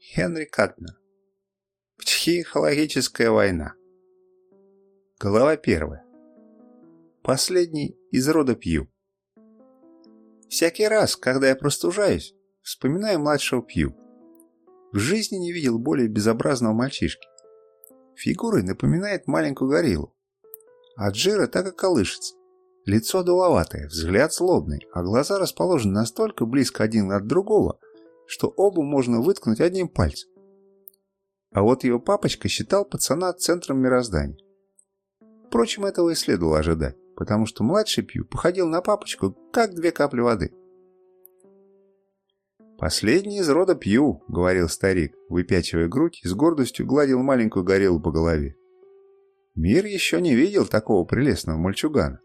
Хенри Катнер. Психологическая война. Глава первая. Последний из рода Пью. Всякий раз, когда я простужаюсь, вспоминаю младшего Пью. В жизни не видел более безобразного мальчишки. Фигурой напоминает маленькую гориллу. От жира так и колышется. Лицо дуловатое, взгляд злобный, а глаза расположены настолько близко один от другого, что оба можно выткнуть одним пальцем. А вот его папочка считал пацана центром мироздания. Впрочем, этого и следовало ожидать, потому что младший Пью походил на папочку, как две капли воды. «Последний из рода Пью», — говорил старик, выпячивая грудь и с гордостью гладил маленькую горелу по голове. Мир еще не видел такого прелестного мальчугана.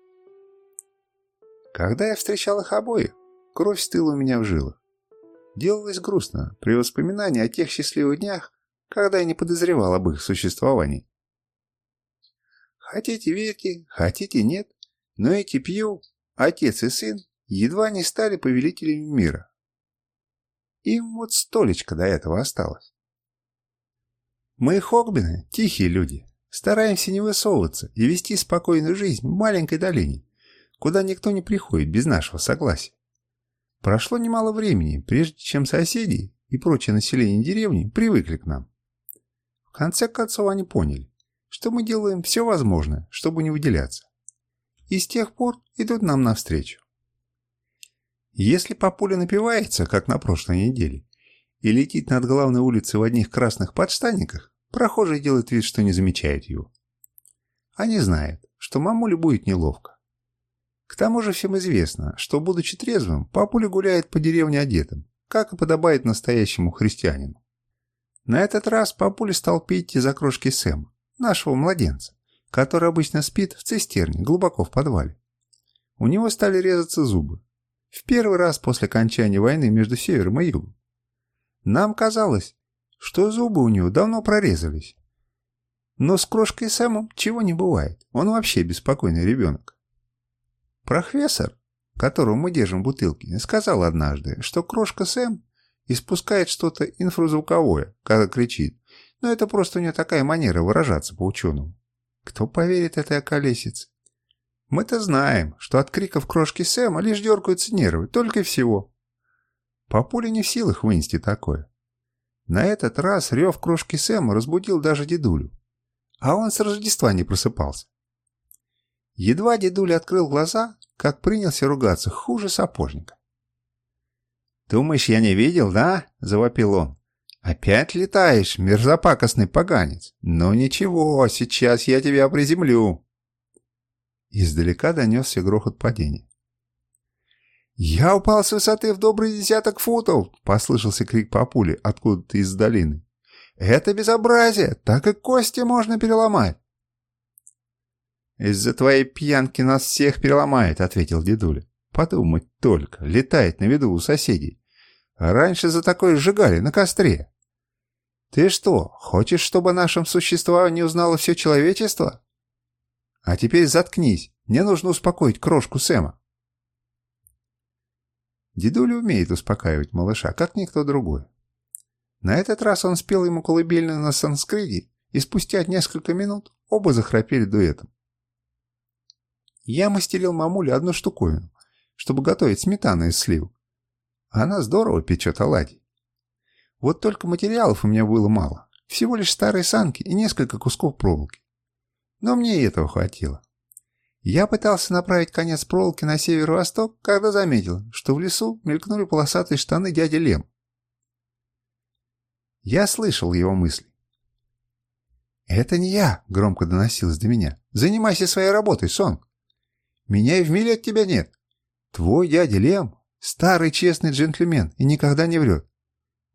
Когда я встречал их обоих, кровь стыла у меня в жилах. Делалось грустно при воспоминании о тех счастливых днях, когда я не подозревал об их существовании. Хотите верьте, хотите нет, но эти Пью, отец и сын, едва не стали повелителями мира. Им вот столечко до этого осталось. Мы, Хогбины, тихие люди, стараемся не высовываться и вести спокойную жизнь в маленькой долине, куда никто не приходит без нашего согласия. Прошло немало времени, прежде чем соседи и прочее население деревни привыкли к нам. В конце концов они поняли, что мы делаем все возможное, чтобы не выделяться. И с тех пор идут нам навстречу. Если папуля напивается, как на прошлой неделе, и летит над главной улицей в одних красных подштанниках, прохожие делают вид, что не замечают его. Они знают, что мамуле будет неловко. К тому же всем известно, что, будучи трезвым, папуля гуляет по деревне одетым, как и подобает настоящему христианину. На этот раз папуля стал пить из окрошки Сэма, нашего младенца, который обычно спит в цистерне, глубоко в подвале. У него стали резаться зубы. В первый раз после окончания войны между севером и югом. Нам казалось, что зубы у него давно прорезались. Но с крошкой Сэмом чего не бывает, он вообще беспокойный ребенок. Профессор, которого мы держим в бутылке, сказал однажды, что крошка Сэм испускает что-то инфразвуковое, когда кричит, но это просто у нее такая манера выражаться по-ученому. Кто поверит этой околесице? Мы-то знаем, что от криков крошки Сэма лишь дергаются нервы, только и всего. Папуля не в силах вынести такое. На этот раз рев крошки Сэма разбудил даже дедулю. А он с Рождества не просыпался. Едва дедуля открыл глаза, как принялся ругаться хуже сапожника. «Думаешь, я не видел, да?» – завопил он. «Опять летаешь, мерзопакостный поганец? Ну ничего, сейчас я тебя приземлю!» Издалека донесся грохот падения. «Я упал с высоты в добрый десяток футов!» – послышался крик папули откуда-то из долины. «Это безобразие! Так и кости можно переломать!» «Из-за твоей пьянки нас всех переломает», — ответил дедуля. «Подумать только, летает на виду у соседей. раньше за такое сжигали на костре». «Ты что, хочешь, чтобы о нашем существовании узнало все человечество?» «А теперь заткнись, мне нужно успокоить крошку Сэма». Дедуля умеет успокаивать малыша, как никто другой. На этот раз он спел ему колыбельную на санскрите, и спустя несколько минут оба захрапели дуэтом. Я мастерил мамуле одну штуковину, чтобы готовить сметану из слив. Она здорово печет оладьи. Вот только материалов у меня было мало. Всего лишь старые санки и несколько кусков проволоки. Но мне и этого хватило. Я пытался направить конец проволоки на северо-восток, когда заметил, что в лесу мелькнули полосатые штаны дяди Лем. Я слышал его мысли. «Это не я», — громко доносилось до меня. «Занимайся своей работой, Сонг. Меня и в миле от тебя нет. Твой дядя Лем — старый честный джентльмен и никогда не врет.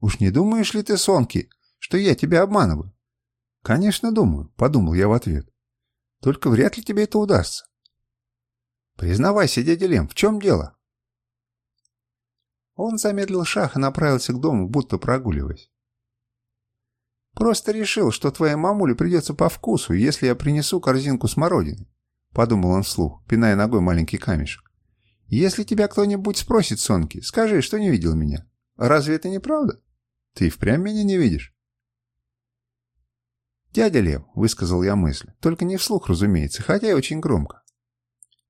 Уж не думаешь ли ты, Сонки, что я тебя обманываю? Конечно, думаю, — подумал я в ответ. Только вряд ли тебе это удастся. Признавайся, дядя Лем, в чем дело? Он замедлил шаг и направился к дому, будто прогуливаясь. Просто решил, что твоей мамуле придется по вкусу, если я принесу корзинку смородины. — подумал он вслух, пиная ногой маленький камешек. «Если тебя кто-нибудь спросит, Сонки, скажи, что не видел меня. Разве это не правда? Ты впрямь меня не видишь?» «Дядя Лев», — высказал я мысль, только не вслух, разумеется, хотя и очень громко.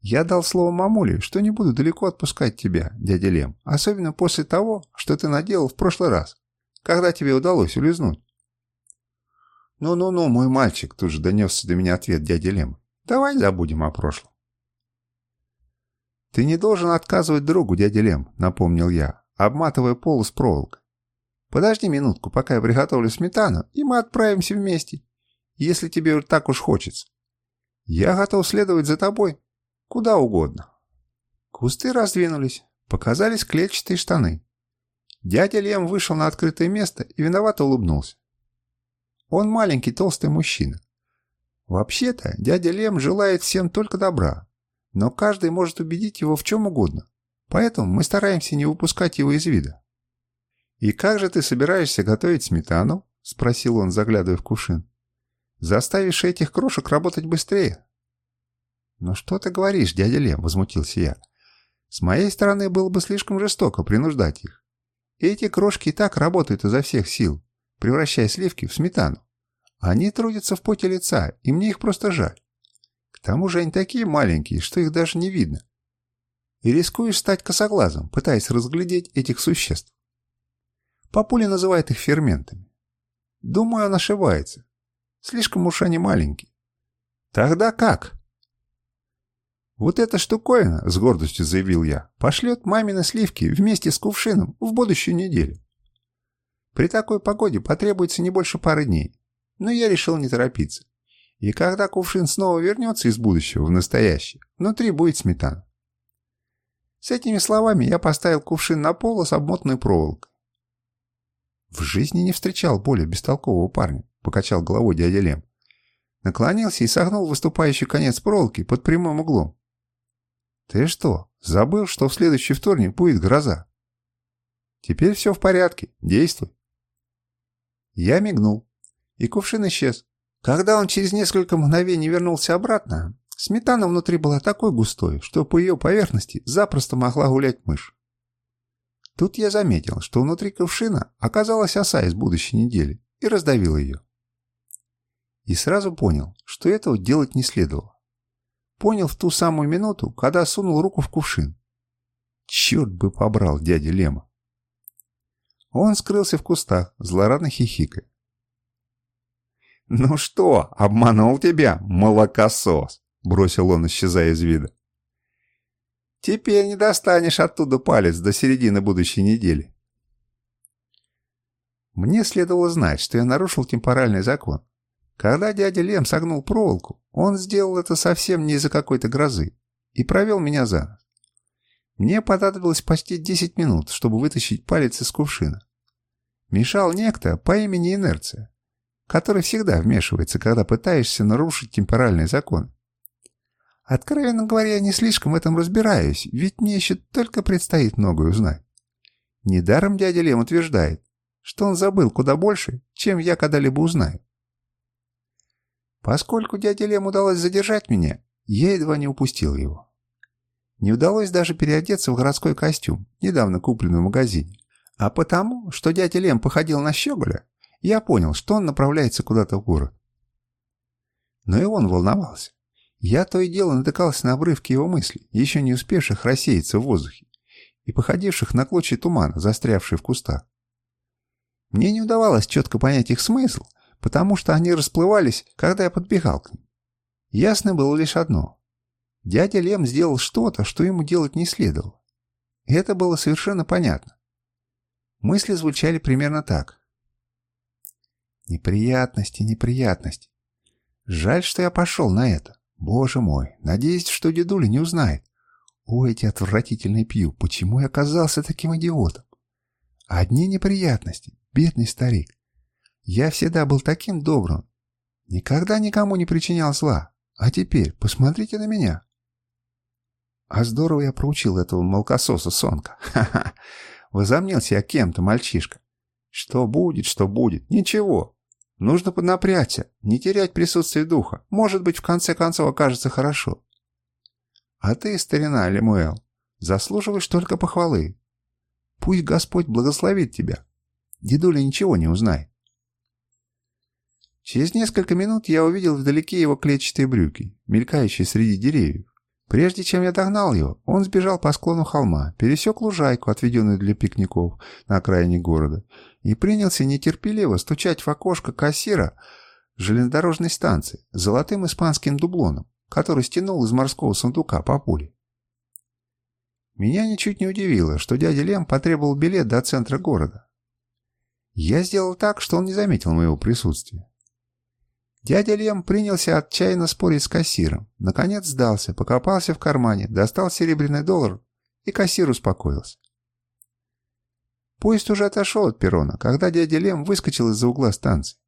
«Я дал слово мамуле, что не буду далеко отпускать тебя, дядя Лем, особенно после того, что ты наделал в прошлый раз, когда тебе удалось улизнуть». «Ну-ну-ну, мой мальчик», — тут же донесся до меня ответ дяди Лем. «Давай забудем о прошлом». «Ты не должен отказывать другу, дядя Лем», — напомнил я, обматывая пол с проволокой. «Подожди минутку, пока я приготовлю сметану, и мы отправимся вместе, если тебе так уж хочется. Я готов следовать за тобой, куда угодно». Кусты раздвинулись, показались клетчатые штаны. Дядя Лем вышел на открытое место и виновато улыбнулся. Он маленький толстый мужчина. Вообще-то, дядя Лем желает всем только добра, но каждый может убедить его в чем угодно, поэтому мы стараемся не выпускать его из вида. «И как же ты собираешься готовить сметану?» – спросил он, заглядывая в кувшин. «Заставишь этих крошек работать быстрее?» «Ну что ты говоришь, дядя Лем?» – возмутился я. «С моей стороны было бы слишком жестоко принуждать их. Эти крошки и так работают изо всех сил, превращая сливки в сметану. Они трудятся в поте лица, и мне их просто жаль. К тому же они такие маленькие, что их даже не видно. И рискуешь стать косоглазом, пытаясь разглядеть этих существ. Папуля называет их ферментами. Думаю, он ошибается. Слишком уж они маленькие. Тогда как? Вот эта штуковина, с гордостью заявил я, пошлет мамины сливки вместе с кувшином в будущую неделю. При такой погоде потребуется не больше пары дней. Но я решил не торопиться. И когда кувшин снова вернется из будущего в настоящее, внутри будет сметана. С этими словами я поставил кувшин на пол с обмотанной проволокой. В жизни не встречал более бестолкового парня, покачал головой дядя Лем. Наклонился и согнул выступающий конец проволоки под прямым углом. Ты что, забыл, что в следующий вторник будет гроза? Теперь все в порядке, действуй. Я мигнул, и кувшин исчез. Когда он через несколько мгновений вернулся обратно, сметана внутри была такой густой, что по ее поверхности запросто могла гулять мышь. Тут я заметил, что внутри кувшина оказалась оса из будущей недели и раздавил ее. И сразу понял, что этого делать не следовало. Понял в ту самую минуту, когда сунул руку в кувшин. Черт бы побрал дядя Лема. Он скрылся в кустах, злорадно хихикая. «Ну что, обманул тебя, молокосос!» — бросил он, исчезая из вида. «Теперь не достанешь оттуда палец до середины будущей недели». Мне следовало знать, что я нарушил темпоральный закон. Когда дядя Лем согнул проволоку, он сделал это совсем не из-за какой-то грозы и провел меня за нос. Мне понадобилось почти 10 минут, чтобы вытащить палец из кувшина. Мешал некто по имени Инерция который всегда вмешивается, когда пытаешься нарушить темпоральный закон. Откровенно говоря, я не слишком в этом разбираюсь, ведь мне еще только предстоит многое узнать. Недаром дядя Лем утверждает, что он забыл куда больше, чем я когда-либо узнаю. Поскольку дяде Лем удалось задержать меня, я едва не упустил его. Не удалось даже переодеться в городской костюм, недавно купленный в магазине. А потому, что дядя Лем походил на щеголя, я понял, что он направляется куда-то в город. Но и он волновался. Я то и дело натыкался на обрывки его мыслей, еще не успевших рассеяться в воздухе, и походивших на клочья тумана, застрявшие в кустах. Мне не удавалось четко понять их смысл, потому что они расплывались, когда я подбегал к ним. Ясно было лишь одно. Дядя Лем сделал что-то, что ему делать не следовало. И это было совершенно понятно. Мысли звучали примерно так. Неприятности, неприятности. Жаль, что я пошел на это. Боже мой, надеюсь, что дедуля не узнает. О, эти отвратительные пью, почему я оказался таким идиотом? Одни неприятности, бедный старик. Я всегда был таким добрым. Никогда никому не причинял зла. А теперь посмотрите на меня. А здорово я проучил этого молкососа Сонка. Ха-ха. Возомнил себя кем-то, мальчишка. Что будет, что будет. Ничего. Нужно поднапрячься, не терять присутствие духа. Может быть, в конце концов окажется хорошо. А ты, старина Лемуэл, заслуживаешь только похвалы. Пусть Господь благословит тебя. Дедуля ничего не узнает. Через несколько минут я увидел вдалеке его клетчатые брюки, мелькающие среди деревьев. Прежде чем я догнал его, он сбежал по склону холма, пересек лужайку, отведенную для пикников на окраине города, и принялся нетерпеливо стучать в окошко кассира железнодорожной станции золотым испанским дублоном, который стянул из морского сундука по пуле. Меня ничуть не удивило, что дядя Лем потребовал билет до центра города. Я сделал так, что он не заметил моего присутствия. Дядя Лем принялся отчаянно спорить с кассиром. Наконец сдался, покопался в кармане, достал серебряный доллар, и кассир успокоился. Поезд уже отошел от перрона, когда дядя Лем выскочил из-за угла станции.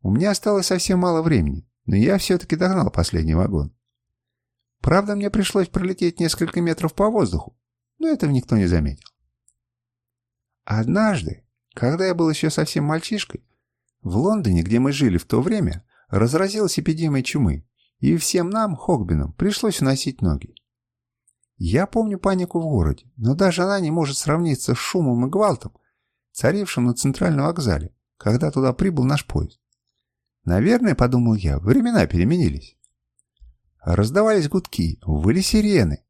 У меня осталось совсем мало времени, но я все-таки догнал последний вагон. Правда, мне пришлось пролететь несколько метров по воздуху, но этого никто не заметил. Однажды, когда я был еще совсем мальчишкой, в Лондоне, где мы жили в то время, разразилась эпидемия чумы, и всем нам, Хогбинам, пришлось уносить ноги. Я помню панику в городе, но даже она не может сравниться с шумом и гвалтом, царившим на центральном вокзале, когда туда прибыл наш поезд. Наверное, подумал я, времена переменились. Раздавались гудки, выли сирены.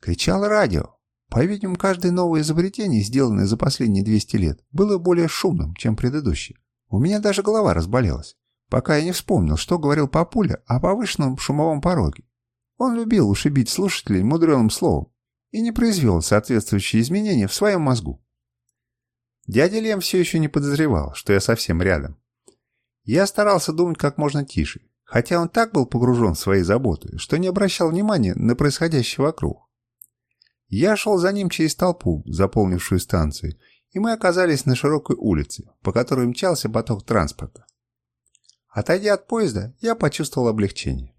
Кричало радио. По-видимому, каждое новое изобретение, сделанное за последние 200 лет, было более шумным, чем предыдущее. У меня даже голова разболелась, пока я не вспомнил, что говорил папуля о повышенном шумовом пороге. Он любил ушибить слушателей мудреным словом и не произвел соответствующие изменения в своем мозгу. Дядя Лем все еще не подозревал, что я совсем рядом. Я старался думать как можно тише, хотя он так был погружен в свои заботы, что не обращал внимания на происходящее вокруг. Я шел за ним через толпу, заполнившую станцию, и мы оказались на широкой улице, по которой мчался поток транспорта. Отойдя от поезда, я почувствовал облегчение.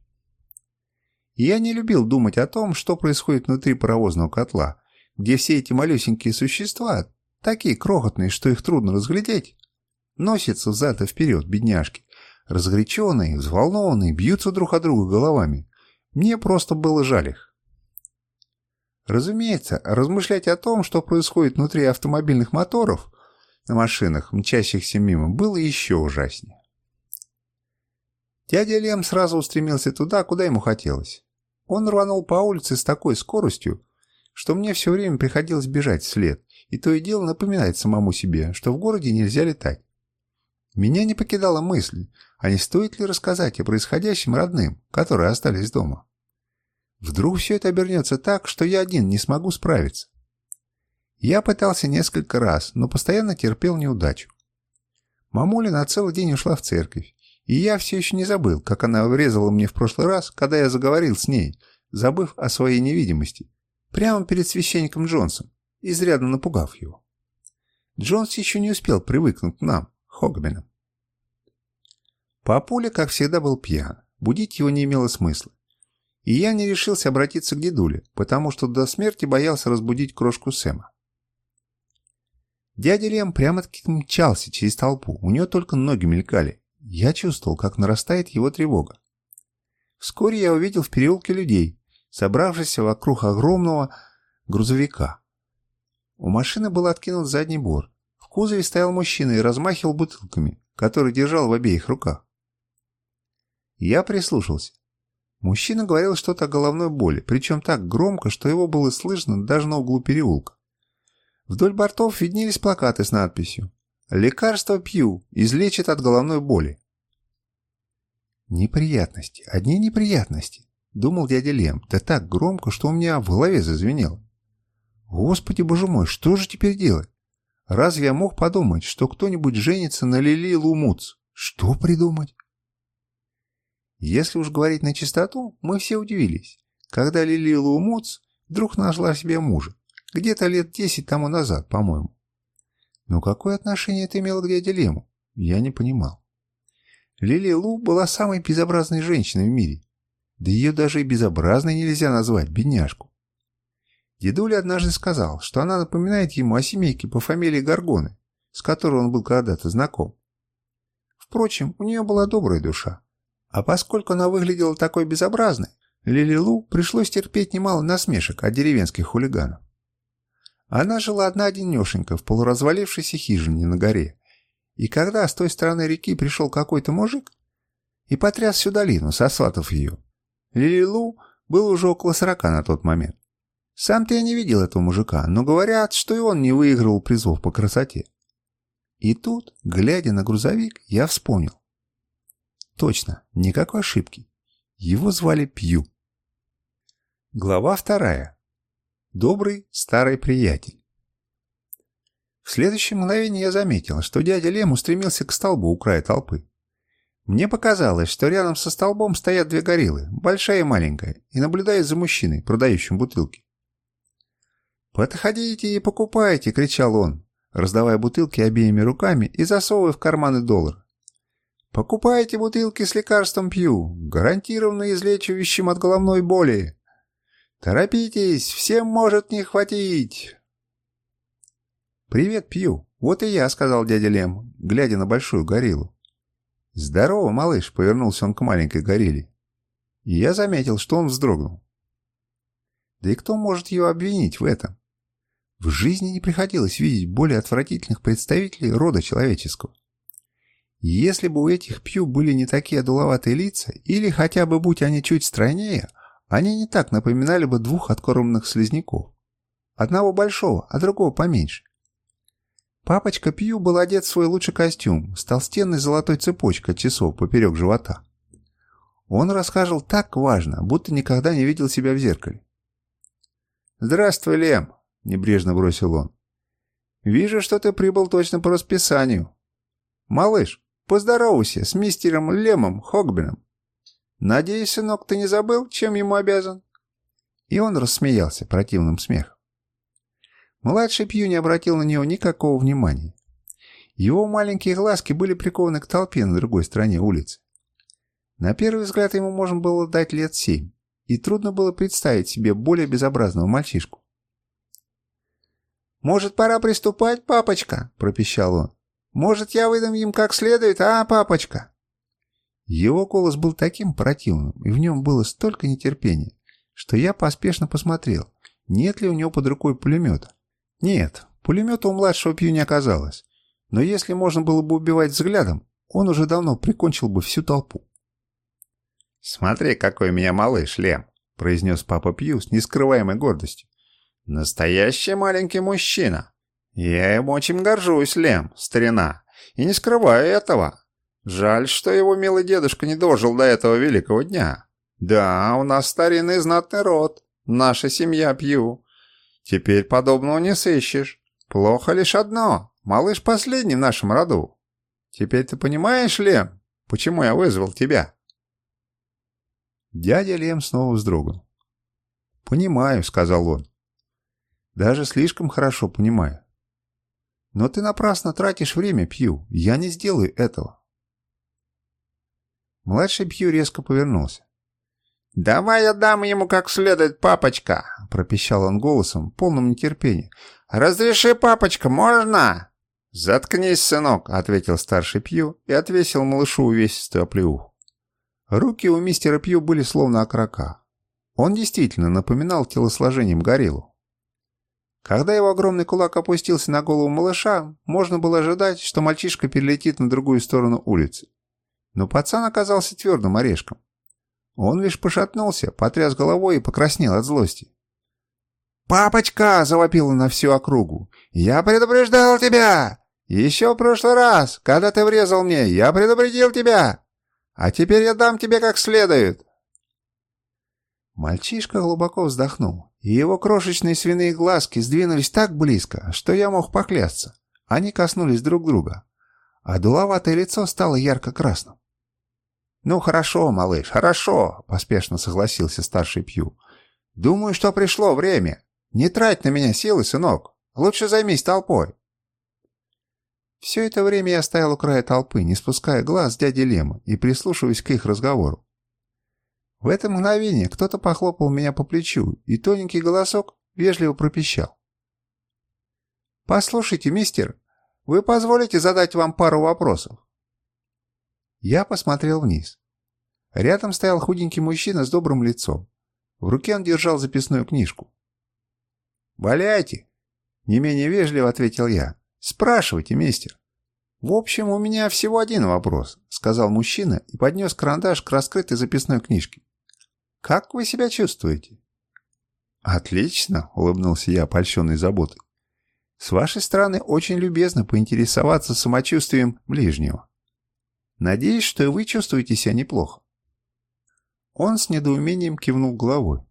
Я не любил думать о том, что происходит внутри паровозного котла, где все эти малюсенькие существа, такие крохотные, что их трудно разглядеть, носятся взад и вперед, бедняжки, разгоряченные, взволнованные, бьются друг о друга головами. Мне просто было жаль их. Разумеется, размышлять о том, что происходит внутри автомобильных моторов на машинах, мчащихся мимо, было еще ужаснее. Дядя Лем сразу устремился туда, куда ему хотелось. Он рванул по улице с такой скоростью, что мне все время приходилось бежать вслед, и то и дело напоминать самому себе, что в городе нельзя летать. Меня не покидала мысль, а не стоит ли рассказать о происходящем родным, которые остались дома. Вдруг все это обернется так, что я один не смогу справиться. Я пытался несколько раз, но постоянно терпел неудачу. Мамуля на целый день ушла в церковь, и я все еще не забыл, как она врезала мне в прошлый раз, когда я заговорил с ней, забыв о своей невидимости, прямо перед священником Джонсом, изрядно напугав его. Джонс еще не успел привыкнуть к нам, Хогбинам. Папуля, как всегда, был пьян. Будить его не имело смысла. И я не решился обратиться к дедуле, потому что до смерти боялся разбудить крошку Сэма. Дядя Лем прямо-таки мчался через толпу, у него только ноги мелькали. Я чувствовал, как нарастает его тревога. Вскоре я увидел в переулке людей, собравшихся вокруг огромного грузовика. У машины был откинут задний борт. В кузове стоял мужчина и размахивал бутылками, которые держал в обеих руках. Я прислушался. Мужчина говорил что-то о головной боли, причем так громко, что его было слышно даже на углу переулка. Вдоль бортов виднелись плакаты с надписью «Лекарство пью, излечит от головной боли». «Неприятности, одни неприятности», — думал дядя Лем, да так громко, что у меня в голове зазвенело. «Господи, боже мой, что же теперь делать? Разве я мог подумать, что кто-нибудь женится на Лили Лумуц? Что придумать?» Если уж говорить на чистоту, мы все удивились, когда Лили Лумуц вдруг нашла себе мужа. Где-то лет десять тому назад, по-моему. Но какое отношение это имело к дяде Лему? Я не понимал. Лили Лу была самой безобразной женщиной в мире. Да ее даже и безобразной нельзя назвать, бедняжку. Дедуля однажды сказал, что она напоминает ему о семейке по фамилии Гаргоны, с которой он был когда-то знаком. Впрочем, у нее была добрая душа. А поскольку она выглядела такой безобразной, Лилилу пришлось терпеть немало насмешек от деревенских хулиганов. Она жила одна-одинешенька в полуразвалившейся хижине на горе. И когда с той стороны реки пришел какой-то мужик и потряс всю долину, сосватав ее, Лилилу был уже около сорока на тот момент. Сам-то я не видел этого мужика, но говорят, что и он не выигрывал призов по красоте. И тут, глядя на грузовик, я вспомнил. Точно, никакой ошибки. Его звали Пью. Глава вторая. Добрый старый приятель. В следующее мгновение я заметил, что дядя Лем устремился к столбу у края толпы. Мне показалось, что рядом со столбом стоят две гориллы, большая и маленькая, и наблюдают за мужчиной, продающим бутылки. «Подходите и покупайте!» — кричал он, раздавая бутылки обеими руками и засовывая в карманы доллар. «Покупайте бутылки с лекарством Пью, гарантированно излечивающим от головной боли!» «Торопитесь, всем может не хватить!» «Привет, Пью. Вот и я», — сказал дядя Лем, глядя на большую гориллу. «Здорово, малыш», — повернулся он к маленькой горилле. И я заметил, что он вздрогнул. Да и кто может его обвинить в этом? В жизни не приходилось видеть более отвратительных представителей рода человеческого. Если бы у этих Пью были не такие одуловатые лица, или хотя бы будь они чуть стройнее — они не так напоминали бы двух откормленных слизняков. Одного большого, а другого поменьше. Папочка Пью был одет в свой лучший костюм с толстенной золотой цепочкой часов поперек живота. Он расхаживал так важно, будто никогда не видел себя в зеркале. «Здравствуй, Лем!» — небрежно бросил он. «Вижу, что ты прибыл точно по расписанию. Малыш, поздоровайся с мистером Лемом Хогбином. «Надеюсь, сынок, ты не забыл, чем ему обязан?» И он рассмеялся противным смехом. Младший Пью не обратил на него никакого внимания. Его маленькие глазки были прикованы к толпе на другой стороне улицы. На первый взгляд ему можно было дать лет семь, и трудно было представить себе более безобразного мальчишку. «Может, пора приступать, папочка?» – пропищал он. «Может, я выдам им как следует, а, папочка?» Его голос был таким противным, и в нем было столько нетерпения, что я поспешно посмотрел, нет ли у него под рукой пулемета. Нет, пулемета у младшего Пью не оказалось, но если можно было бы убивать взглядом, он уже давно прикончил бы всю толпу. «Смотри, какой у меня малыш, Лем!» — произнес папа Пью с нескрываемой гордостью. «Настоящий маленький мужчина! Я им очень горжусь, Лем, старина, и не скрываю этого!» Жаль, что его милый дедушка не дожил до этого великого дня. Да, у нас старинный знатный род. Наша семья Пью. Теперь подобного не сыщешь. Плохо лишь одно. Малыш последний в нашем роду. Теперь ты понимаешь, Лем, почему я вызвал тебя?» Дядя Лем снова вздрогнул. «Понимаю», — сказал он. «Даже слишком хорошо понимаю. Но ты напрасно тратишь время, Пью. Я не сделаю этого. Младший Пью резко повернулся. «Давай я дам ему как следует, папочка!» — пропищал он голосом, полным нетерпения. «Разреши, папочка, можно?» «Заткнись, сынок!» — ответил старший Пью и отвесил малышу увесистую оплеуху. Руки у мистера Пью были словно окрока. Он действительно напоминал телосложением гориллу. Когда его огромный кулак опустился на голову малыша, можно было ожидать, что мальчишка перелетит на другую сторону улицы. Но пацан оказался твердым орешком. Он лишь пошатнулся, потряс головой и покраснел от злости. «Папочка!» — завопила на всю округу. «Я предупреждал тебя! Еще в прошлый раз, когда ты врезал мне, я предупредил тебя! А теперь я дам тебе как следует!» Мальчишка глубоко вздохнул, и его крошечные свиные глазки сдвинулись так близко, что я мог поклясться. Они коснулись друг друга, а дуловатое лицо стало ярко-красным. «Ну хорошо, малыш, хорошо», — поспешно согласился старший Пью. «Думаю, что пришло время. Не трать на меня силы, сынок. Лучше займись толпой». Все это время я стоял у края толпы, не спуская глаз дяди Лема и прислушиваясь к их разговору. В это мгновение кто-то похлопал меня по плечу, и тоненький голосок вежливо пропищал. «Послушайте, мистер, вы позволите задать вам пару вопросов?» Я посмотрел вниз. Рядом стоял худенький мужчина с добрым лицом. В руке он держал записную книжку. «Валяйте!» Не менее вежливо ответил я. «Спрашивайте, мистер». «В общем, у меня всего один вопрос», — сказал мужчина и поднес карандаш к раскрытой записной книжке. «Как вы себя чувствуете?» «Отлично», — улыбнулся я, польщенный заботой. «С вашей стороны очень любезно поинтересоваться самочувствием ближнего. Надеюсь, что и вы чувствуете себя неплохо». Он с недоумением кивнул головой.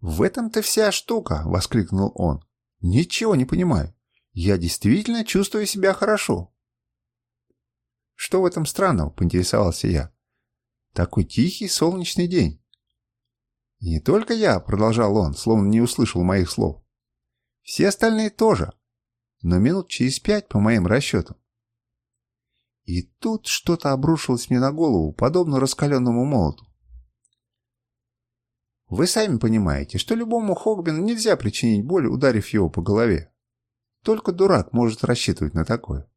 «В этом-то вся штука!» — воскликнул он. «Ничего не понимаю. Я действительно чувствую себя хорошо». «Что в этом странного?» — поинтересовался я. «Такой тихий солнечный день». «И не только я», — продолжал он, словно не услышал моих слов. «Все остальные тоже. Но минут через пять, по моим расчетам». И тут что-то обрушилось мне на голову, подобно раскаленному молоту. Вы сами понимаете, что любому Хогбину нельзя причинить боль, ударив его по голове. Только дурак может рассчитывать на такое.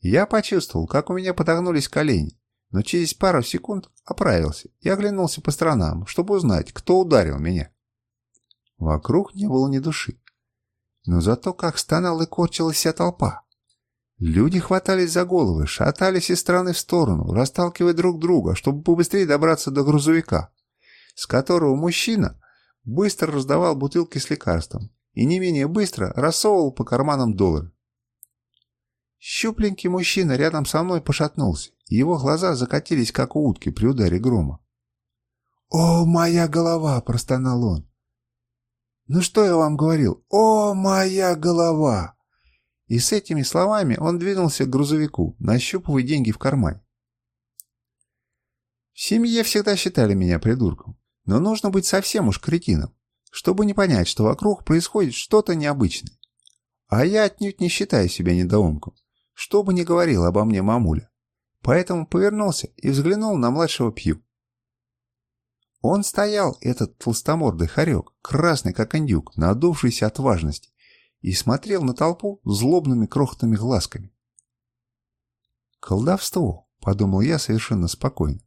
Я почувствовал, как у меня подогнулись колени, но через пару секунд оправился и оглянулся по сторонам, чтобы узнать, кто ударил меня. Вокруг не было ни души. Но зато как стонала и корчилась вся толпа. Люди хватались за головы, шатались из стороны в сторону, расталкивая друг друга, чтобы побыстрее добраться до грузовика, с которого мужчина быстро раздавал бутылки с лекарством и не менее быстро рассовывал по карманам доллары. Щупленький мужчина рядом со мной пошатнулся, его глаза закатились, как у утки при ударе грома. «О, моя голова!» – простонал он. «Ну что я вам говорил? О, моя голова!» И с этими словами он двинулся к грузовику, нащупывая деньги в кармане. В семье всегда считали меня придурком. Но нужно быть совсем уж кретином, чтобы не понять, что вокруг происходит что-то необычное. А я отнюдь не считаю себя недоумком, что бы ни говорил обо мне мамуля. Поэтому повернулся и взглянул на младшего Пью. Он стоял, этот толстомордый хорек, красный как индюк, надувшийся от важности, и смотрел на толпу злобными крохотными глазками. «Колдовство», — подумал я совершенно спокойно.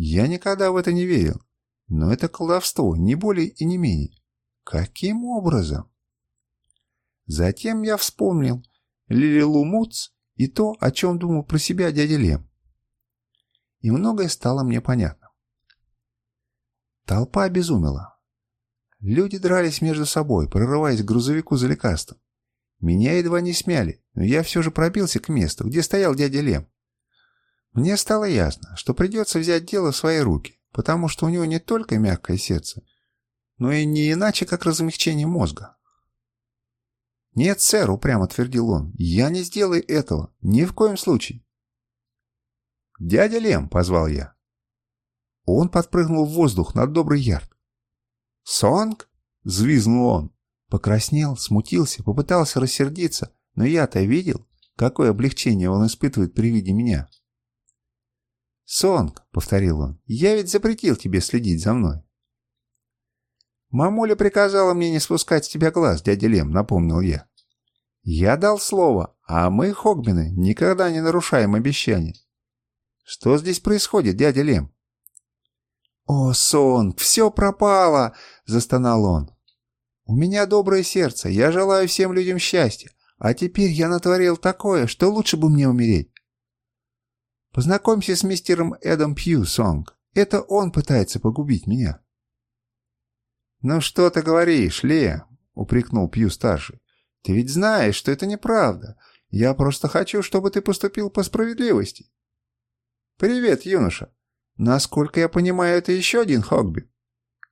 Я никогда в это не верил, но это колдовство, не более и не менее. Каким образом? Затем я вспомнил Лилилу Муц и то, о чем думал про себя дядя Лем. И многое стало мне понятно. Толпа обезумела. Люди дрались между собой, прорываясь к грузовику за лекарством. Меня едва не смяли, но я все же пробился к месту, где стоял дядя Лем. Мне стало ясно, что придется взять дело в свои руки потому что у него не только мягкое сердце, но и не иначе, как размягчение мозга. «Нет, сэр», — упрямо твердил он, — «я не сделаю этого, ни в коем случае». «Дядя Лем», — позвал я. Он подпрыгнул в воздух над добрый ярд. «Сонг?» — взвизнул он. Покраснел, смутился, попытался рассердиться, но я-то видел, какое облегчение он испытывает при виде меня. «Сонг», — повторил он, — «я ведь запретил тебе следить за мной». «Мамуля приказала мне не спускать с тебя глаз, дядя Лем», — напомнил я. «Я дал слово, а мы, Хогбины, никогда не нарушаем обещания». «Что здесь происходит, дядя Лем?» «О, Сонг, все пропало!» — застонал он. «У меня доброе сердце, я желаю всем людям счастья, а теперь я натворил такое, что лучше бы мне умереть. Познакомься с мистером Эдом Пью, Сонг. Это он пытается погубить меня». «Ну что ты говоришь, Ле?» — упрекнул Пью-старший. «Ты ведь знаешь, что это неправда. Я просто хочу, чтобы ты поступил по справедливости». «Привет, юноша. Насколько я понимаю, это еще один Хогби.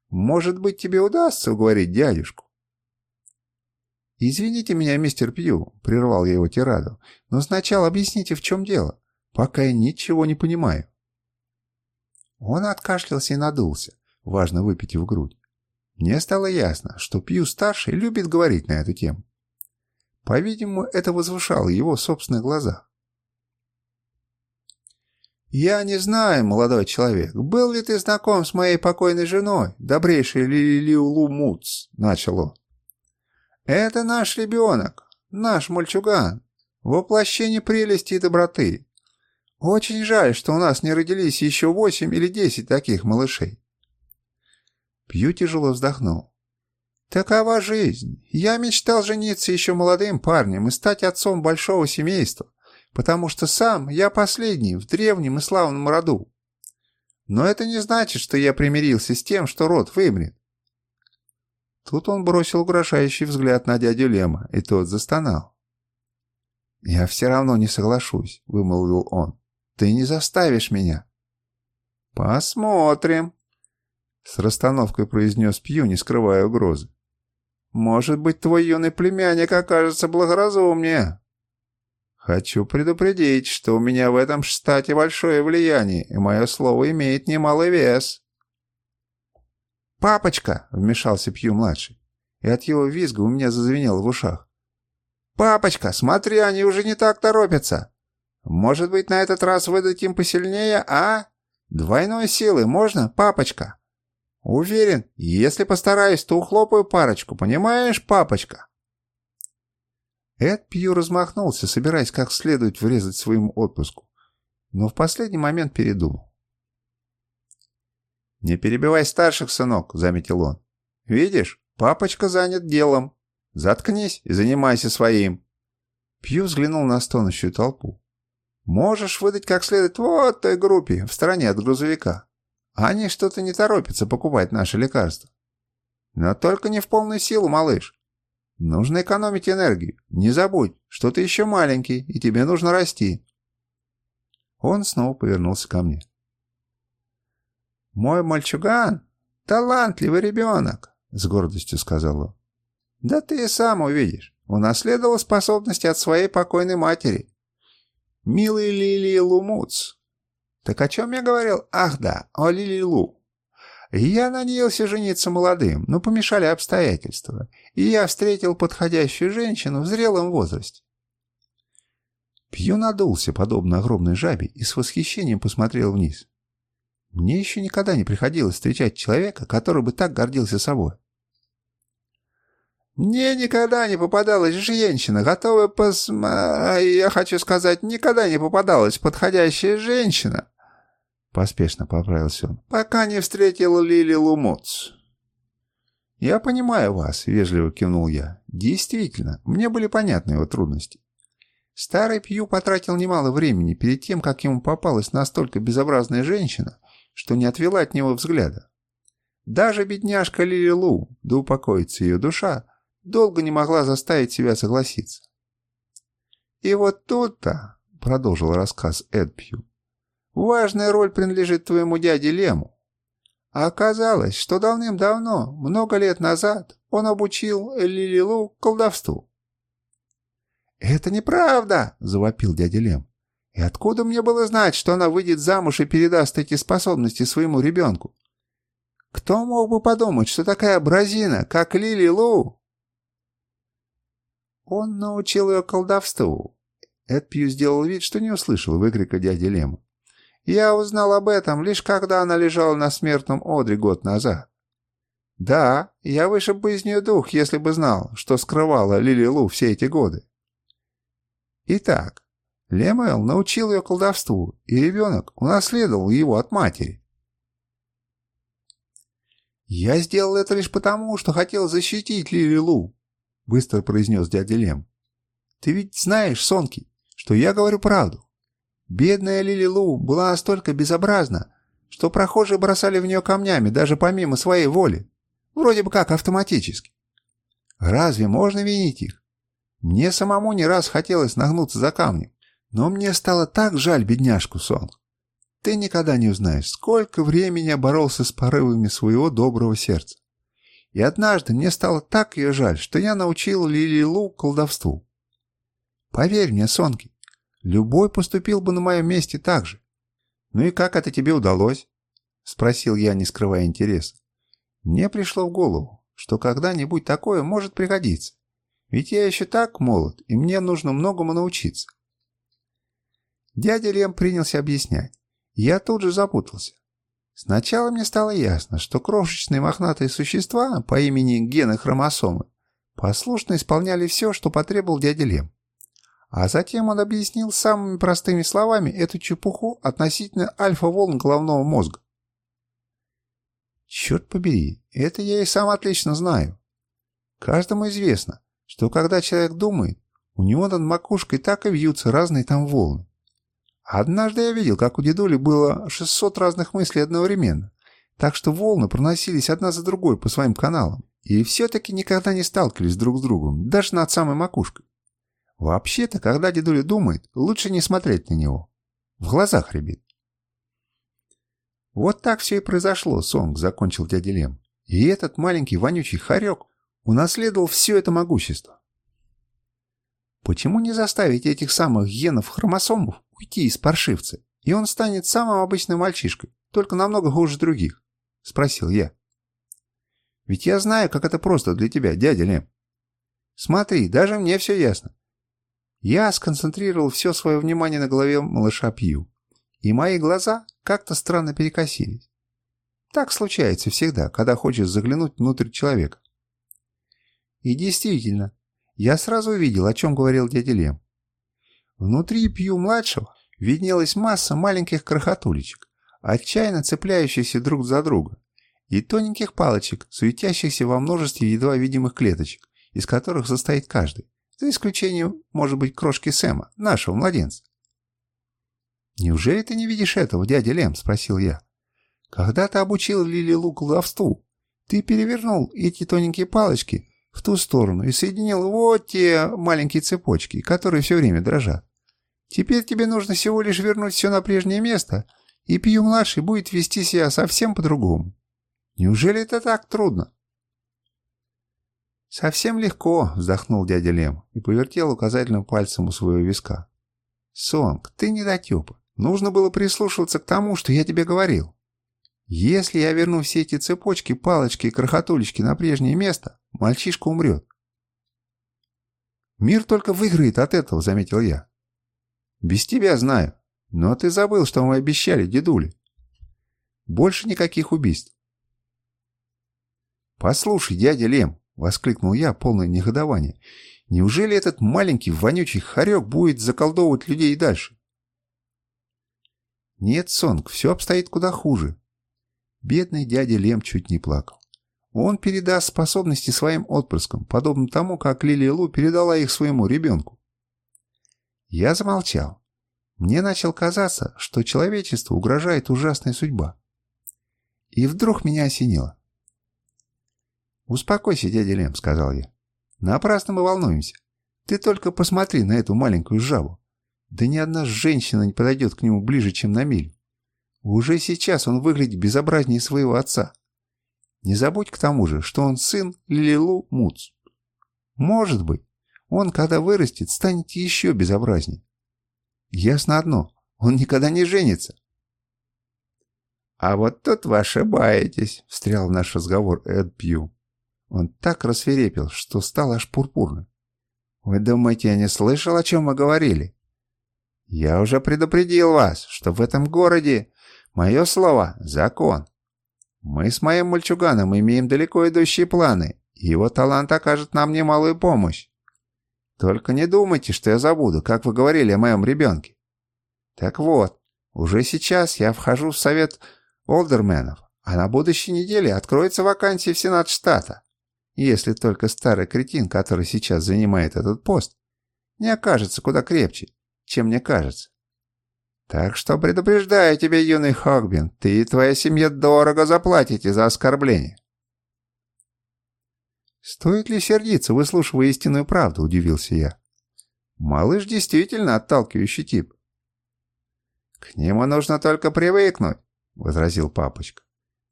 Может быть, тебе удастся уговорить дядюшку?» «Извините меня, мистер Пью», — прервал я его тираду, «но сначала объясните, в чем дело пока я ничего не понимаю. Он откашлялся и надулся, важно выпитив грудь. Мне стало ясно, что Пью-старший любит говорить на эту тему. По-видимому, это возвышало его в собственных глазах. «Я не знаю, молодой человек, был ли ты знаком с моей покойной женой, добрейшей Лилиулу Муц?» — начал он. «Это наш ребенок, наш мальчуган, воплощение прелести и доброты. Очень жаль, что у нас не родились еще восемь или десять таких малышей. Пью тяжело вздохнул. Такова жизнь. Я мечтал жениться еще молодым парнем и стать отцом большого семейства, потому что сам я последний в древнем и славном роду. Но это не значит, что я примирился с тем, что род вымрет. Тут он бросил угрожающий взгляд на дядю Лема, и тот застонал. «Я все равно не соглашусь», — вымолвил он. «Ты не заставишь меня». «Посмотрим», — с расстановкой произнес Пью, не скрывая угрозы. «Может быть, твой юный племянник окажется благоразумнее». «Хочу предупредить, что у меня в этом штате большое влияние, и мое слово имеет немалый вес». «Папочка!» — вмешался Пью-младший, и от его визга у меня зазвенело в ушах. «Папочка, смотри, они уже не так торопятся. Может быть, на этот раз выдать им посильнее, а? Двойной силы можно, папочка?» «Уверен, если постараюсь, то ухлопаю парочку, понимаешь, папочка?» Эд Пью размахнулся, собираясь как следует врезать своему отпуску, но в последний момент передумал. «Не перебивай старших, сынок», — заметил он. «Видишь, папочка занят делом. Заткнись и занимайся своим». Пью взглянул на стонущую толпу. «Можешь выдать как следует вот той группе, в стороне от грузовика. Они что-то не торопятся покупать наши лекарства. Но только не в полную силу, малыш. Нужно экономить энергию. Не забудь, что ты еще маленький, и тебе нужно расти. Он снова повернулся ко мне. «Мой мальчуган — талантливый ребенок», — с гордостью сказал он. «Да ты и сам увидишь. Унаследовал способности от своей покойной матери. Милый Лилии Лумуц. Так о чем я говорил? Ах да, о Лилии Лу. Я надеялся жениться молодым, но помешали обстоятельства, и я встретил подходящую женщину в зрелом возрасте. Пью надулся, подобно огромной жабе, и с восхищением посмотрел вниз. Мне еще никогда не приходилось встречать человека, который бы так гордился собой. Мне никогда не попадалась женщина, готовая посм... Я хочу сказать, никогда не попадалась подходящая женщина, Поспешно поправился он. «Пока не встретил Лили Лумоц». «Я понимаю вас», — вежливо кивнул я. «Действительно, мне были понятны его трудности. Старый Пью потратил немало времени перед тем, как ему попалась настолько безобразная женщина, что не отвела от него взгляда. Даже бедняжка Лили Лу, да упокоится ее душа, долго не могла заставить себя согласиться. «И вот тут-то», — продолжил рассказ Эд Пью, Важная роль принадлежит твоему дяде Лему. А оказалось, что давным-давно, много лет назад, он обучил Лилилу колдовству. «Это неправда!» — завопил дядя Лем. «И откуда мне было знать, что она выйдет замуж и передаст эти способности своему ребенку? Кто мог бы подумать, что такая бразина, как Лили Лу?» Он научил ее колдовству. Эд Пью сделал вид, что не услышал выкрика дяди Лема. Я узнал об этом лишь когда она лежала на смертном одре год назад. Да, я вышиб бы из нее дух, если бы знал, что скрывала Лили Лу все эти годы. Итак, Лемэл научил ее колдовству, и ребенок унаследовал его от матери. «Я сделал это лишь потому, что хотел защитить Лили Лу», — быстро произнес дядя Лем. «Ты ведь знаешь, Сонки, что я говорю правду. Бедная Лили Лу была настолько безобразна, что прохожие бросали в нее камнями даже помимо своей воли, вроде бы как автоматически. Разве можно винить их? Мне самому не раз хотелось нагнуться за камнем, но мне стало так жаль бедняжку Сон. Ты никогда не узнаешь, сколько времени я боролся с порывами своего доброго сердца. И однажды мне стало так ее жаль, что я научил Лили Лу колдовству. Поверь мне, Сонки, Любой поступил бы на моем месте так же. Ну и как это тебе удалось? Спросил я, не скрывая интереса. Мне пришло в голову, что когда-нибудь такое может пригодиться. Ведь я еще так молод, и мне нужно многому научиться. Дядя Лем принялся объяснять. Я тут же запутался. Сначала мне стало ясно, что крошечные мохнатые существа по имени гены хромосомы послушно исполняли все, что потребовал дядя Лем. А затем он объяснил самыми простыми словами эту чепуху относительно альфа-волн головного мозга. Черт побери, это я и сам отлично знаю. Каждому известно, что когда человек думает, у него над макушкой так и вьются разные там волны. Однажды я видел, как у дедули было 600 разных мыслей одновременно, так что волны проносились одна за другой по своим каналам, и все-таки никогда не сталкивались друг с другом, даже над самой макушкой. Вообще-то, когда дедуля думает, лучше не смотреть на него. В глазах ребит. Вот так все и произошло, Сонг, закончил дядя Лем. И этот маленький вонючий хорек унаследовал все это могущество. Почему не заставить этих самых генов-хромосомов уйти из паршивца, и он станет самым обычным мальчишкой, только намного хуже других? Спросил я. Ведь я знаю, как это просто для тебя, дядя Лем. Смотри, даже мне все ясно. Я сконцентрировал все свое внимание на голове малыша Пью, и мои глаза как-то странно перекосились. Так случается всегда, когда хочешь заглянуть внутрь человека. И действительно, я сразу увидел, о чем говорил дядя Лем. Внутри Пью-младшего виднелась масса маленьких крохотулечек, отчаянно цепляющихся друг за друга, и тоненьких палочек, суетящихся во множестве едва видимых клеточек, из которых состоит каждый, за исключением, может быть, крошки Сэма, нашего младенца. «Неужели ты не видишь этого, дядя Лем?» – спросил я. «Когда ты обучил Лили Лу колдовству, ты перевернул эти тоненькие палочки в ту сторону и соединил вот те маленькие цепочки, которые все время дрожат. Теперь тебе нужно всего лишь вернуть все на прежнее место, и Пью-младший будет вести себя совсем по-другому. Неужели это так трудно?» «Совсем легко», — вздохнул дядя Лем и повертел указательным пальцем у своего виска. «Сонг, ты недотепа. Нужно было прислушиваться к тому, что я тебе говорил. Если я верну все эти цепочки, палочки и крохотулечки на прежнее место, мальчишка умрет». «Мир только выиграет от этого», — заметил я. «Без тебя знаю. Но ты забыл, что мы обещали дедуле. Больше никаких убийств». «Послушай, дядя Лем», — воскликнул я, полное негодование. «Неужели этот маленький вонючий хорек будет заколдовывать людей и дальше?» «Нет, Сонг, все обстоит куда хуже». Бедный дядя Лем чуть не плакал. Он передаст способности своим отпрыскам, подобно тому, как Лилия Лу передала их своему ребенку. Я замолчал. Мне начал казаться, что человечеству угрожает ужасная судьба. И вдруг меня осенило. «Успокойся, дядя Лем», — сказал я. «Напрасно мы волнуемся. Ты только посмотри на эту маленькую жабу. Да ни одна женщина не подойдет к нему ближе, чем на милю. Уже сейчас он выглядит безобразнее своего отца. Не забудь к тому же, что он сын Лилилу Муц. Может быть, он, когда вырастет, станет еще безобразнее. Ясно одно, он никогда не женится. «А вот тут вы ошибаетесь», — встрял в наш разговор Эд Пью. Он так рассверепел, что стал аж пурпурным. «Вы думаете, я не слышал, о чем мы говорили? Я уже предупредил вас, что в этом городе мое слово — закон. Мы с моим мальчуганом имеем далеко идущие планы, и его талант окажет нам немалую помощь. Только не думайте, что я забуду, как вы говорили о моем ребенке. Так вот, уже сейчас я вхожу в совет олдерменов, а на будущей неделе откроется вакансия в Сенат штата. Если только старый кретин, который сейчас занимает этот пост, не окажется куда крепче, чем мне кажется. Так что предупреждаю тебя, юный Хогбин, ты и твоя семья дорого заплатите за оскорбление. Стоит ли сердиться, выслушивая истинную правду, удивился я. Малыш действительно отталкивающий тип. К нему нужно только привыкнуть, возразил папочка.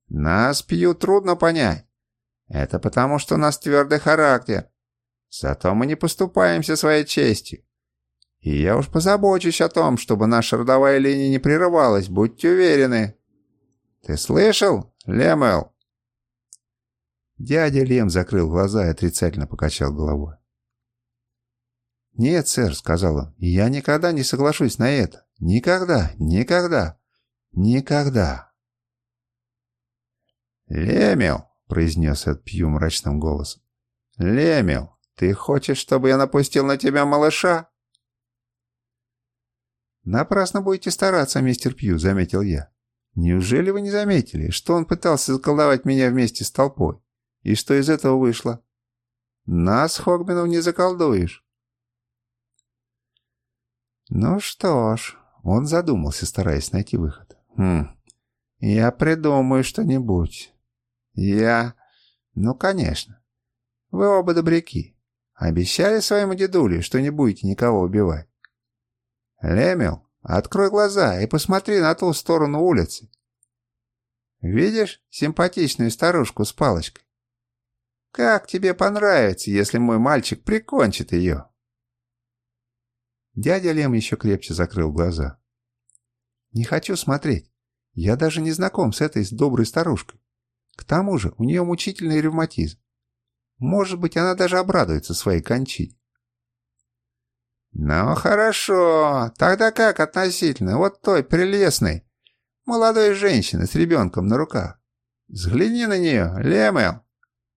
Нас пью трудно понять. Это потому, что у нас твердый характер. Зато мы не поступаемся своей честью. И я уж позабочусь о том, чтобы наша родовая линия не прерывалась, будьте уверены. Ты слышал, Лемел? Дядя Лем закрыл глаза и отрицательно покачал головой. «Нет, сэр», — сказал он, — «я никогда не соглашусь на это. Никогда, никогда, никогда». «Лемел», — произнес Эд Пью мрачным голосом. «Лемел, ты хочешь, чтобы я напустил на тебя малыша?» «Напрасно будете стараться, мистер Пью», — заметил я. «Неужели вы не заметили, что он пытался заколдовать меня вместе с толпой? И что из этого вышло?» Нас, Хогбинов, не заколдуешь. Ну что ж, он задумался, стараясь найти выход. Хм, я придумаю что-нибудь. Я... Ну, конечно. Вы оба добряки. Обещали своему дедуле, что не будете никого убивать. Лемел, открой глаза и посмотри на ту сторону улицы. Видишь симпатичную старушку с палочкой? Как тебе понравится, если мой мальчик прикончит ее?» Дядя Лем еще крепче закрыл глаза. «Не хочу смотреть. Я даже не знаком с этой доброй старушкой. К тому же у нее мучительный ревматизм. Может быть, она даже обрадуется своей кончине. «Ну, хорошо. Тогда как относительно вот той прелестной, молодой женщины с ребенком на руках? Взгляни на нее, Лемел.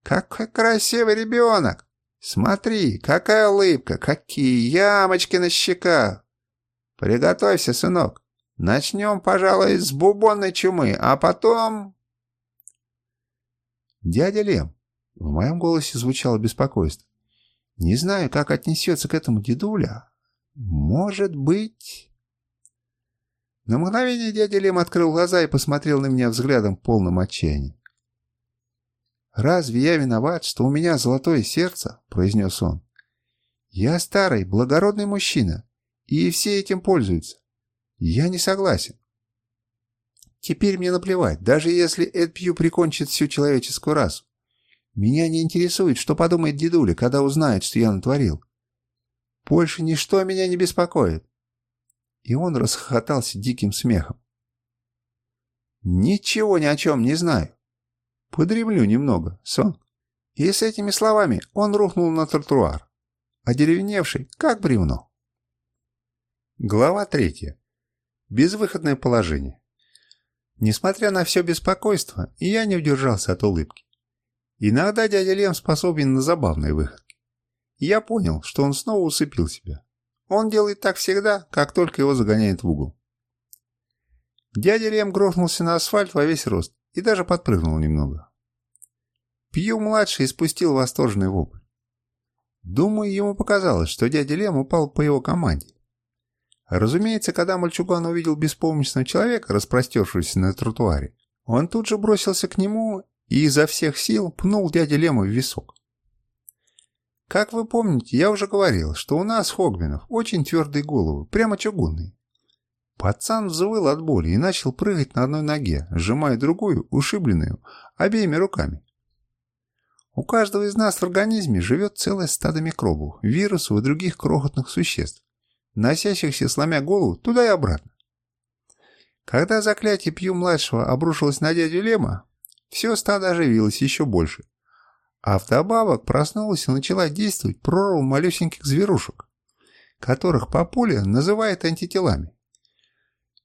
Какой красивый ребенок! Смотри, какая улыбка, какие ямочки на щеках! Приготовься, сынок. Начнем, пожалуй, с бубонной чумы, а потом...» «Дядя Лем!» В моем голосе звучало беспокойство. «Не знаю, как отнесется к этому дедуля. Может быть...» На мгновение дядя Лем открыл глаза и посмотрел на меня взглядом полным отчаяния. «Разве я виноват, что у меня золотое сердце?» — произнес он. «Я старый, благородный мужчина, и все этим пользуются. Я не согласен. Теперь мне наплевать, даже если Эд Пью прикончит всю человеческую расу. Меня не интересует, что подумает дедуля, когда узнает, что я натворил. Больше ничто меня не беспокоит. И он расхохотался диким смехом. Ничего ни о чем не знаю. Подремлю немного, сон. И с этими словами он рухнул на тротуар, одеревеневший, как бревно. Глава третья. Безвыходное положение. Несмотря на все беспокойство, я не удержался от улыбки. Иногда дядя Лем способен на забавные выходки. я понял, что он снова усыпил себя. Он делает так всегда, как только его загоняет в угол. Дядя Лем грохнулся на асфальт во весь рост и даже подпрыгнул немного. Пью-младший испустил восторженный вопль. Думаю, ему показалось, что дядя Лем упал по его команде. Разумеется, когда мальчуган увидел беспомощного человека, распростершегося на тротуаре, он тут же бросился к нему и изо всех сил пнул дядя Лема в висок. Как вы помните, я уже говорил, что у нас, Хогвинов, очень твердые головы, прямо чугунные. Пацан взвыл от боли и начал прыгать на одной ноге, сжимая другую, ушибленную, обеими руками. У каждого из нас в организме живет целое стадо микробов, вирусов и других крохотных существ носящихся сломя голову туда и обратно. Когда заклятие Пью-младшего обрушилось на дядю Лема, все стадо оживилось еще больше. А вдобавок проснулась и начала действовать прорва малюсеньких зверушек, которых по полю называют антителами.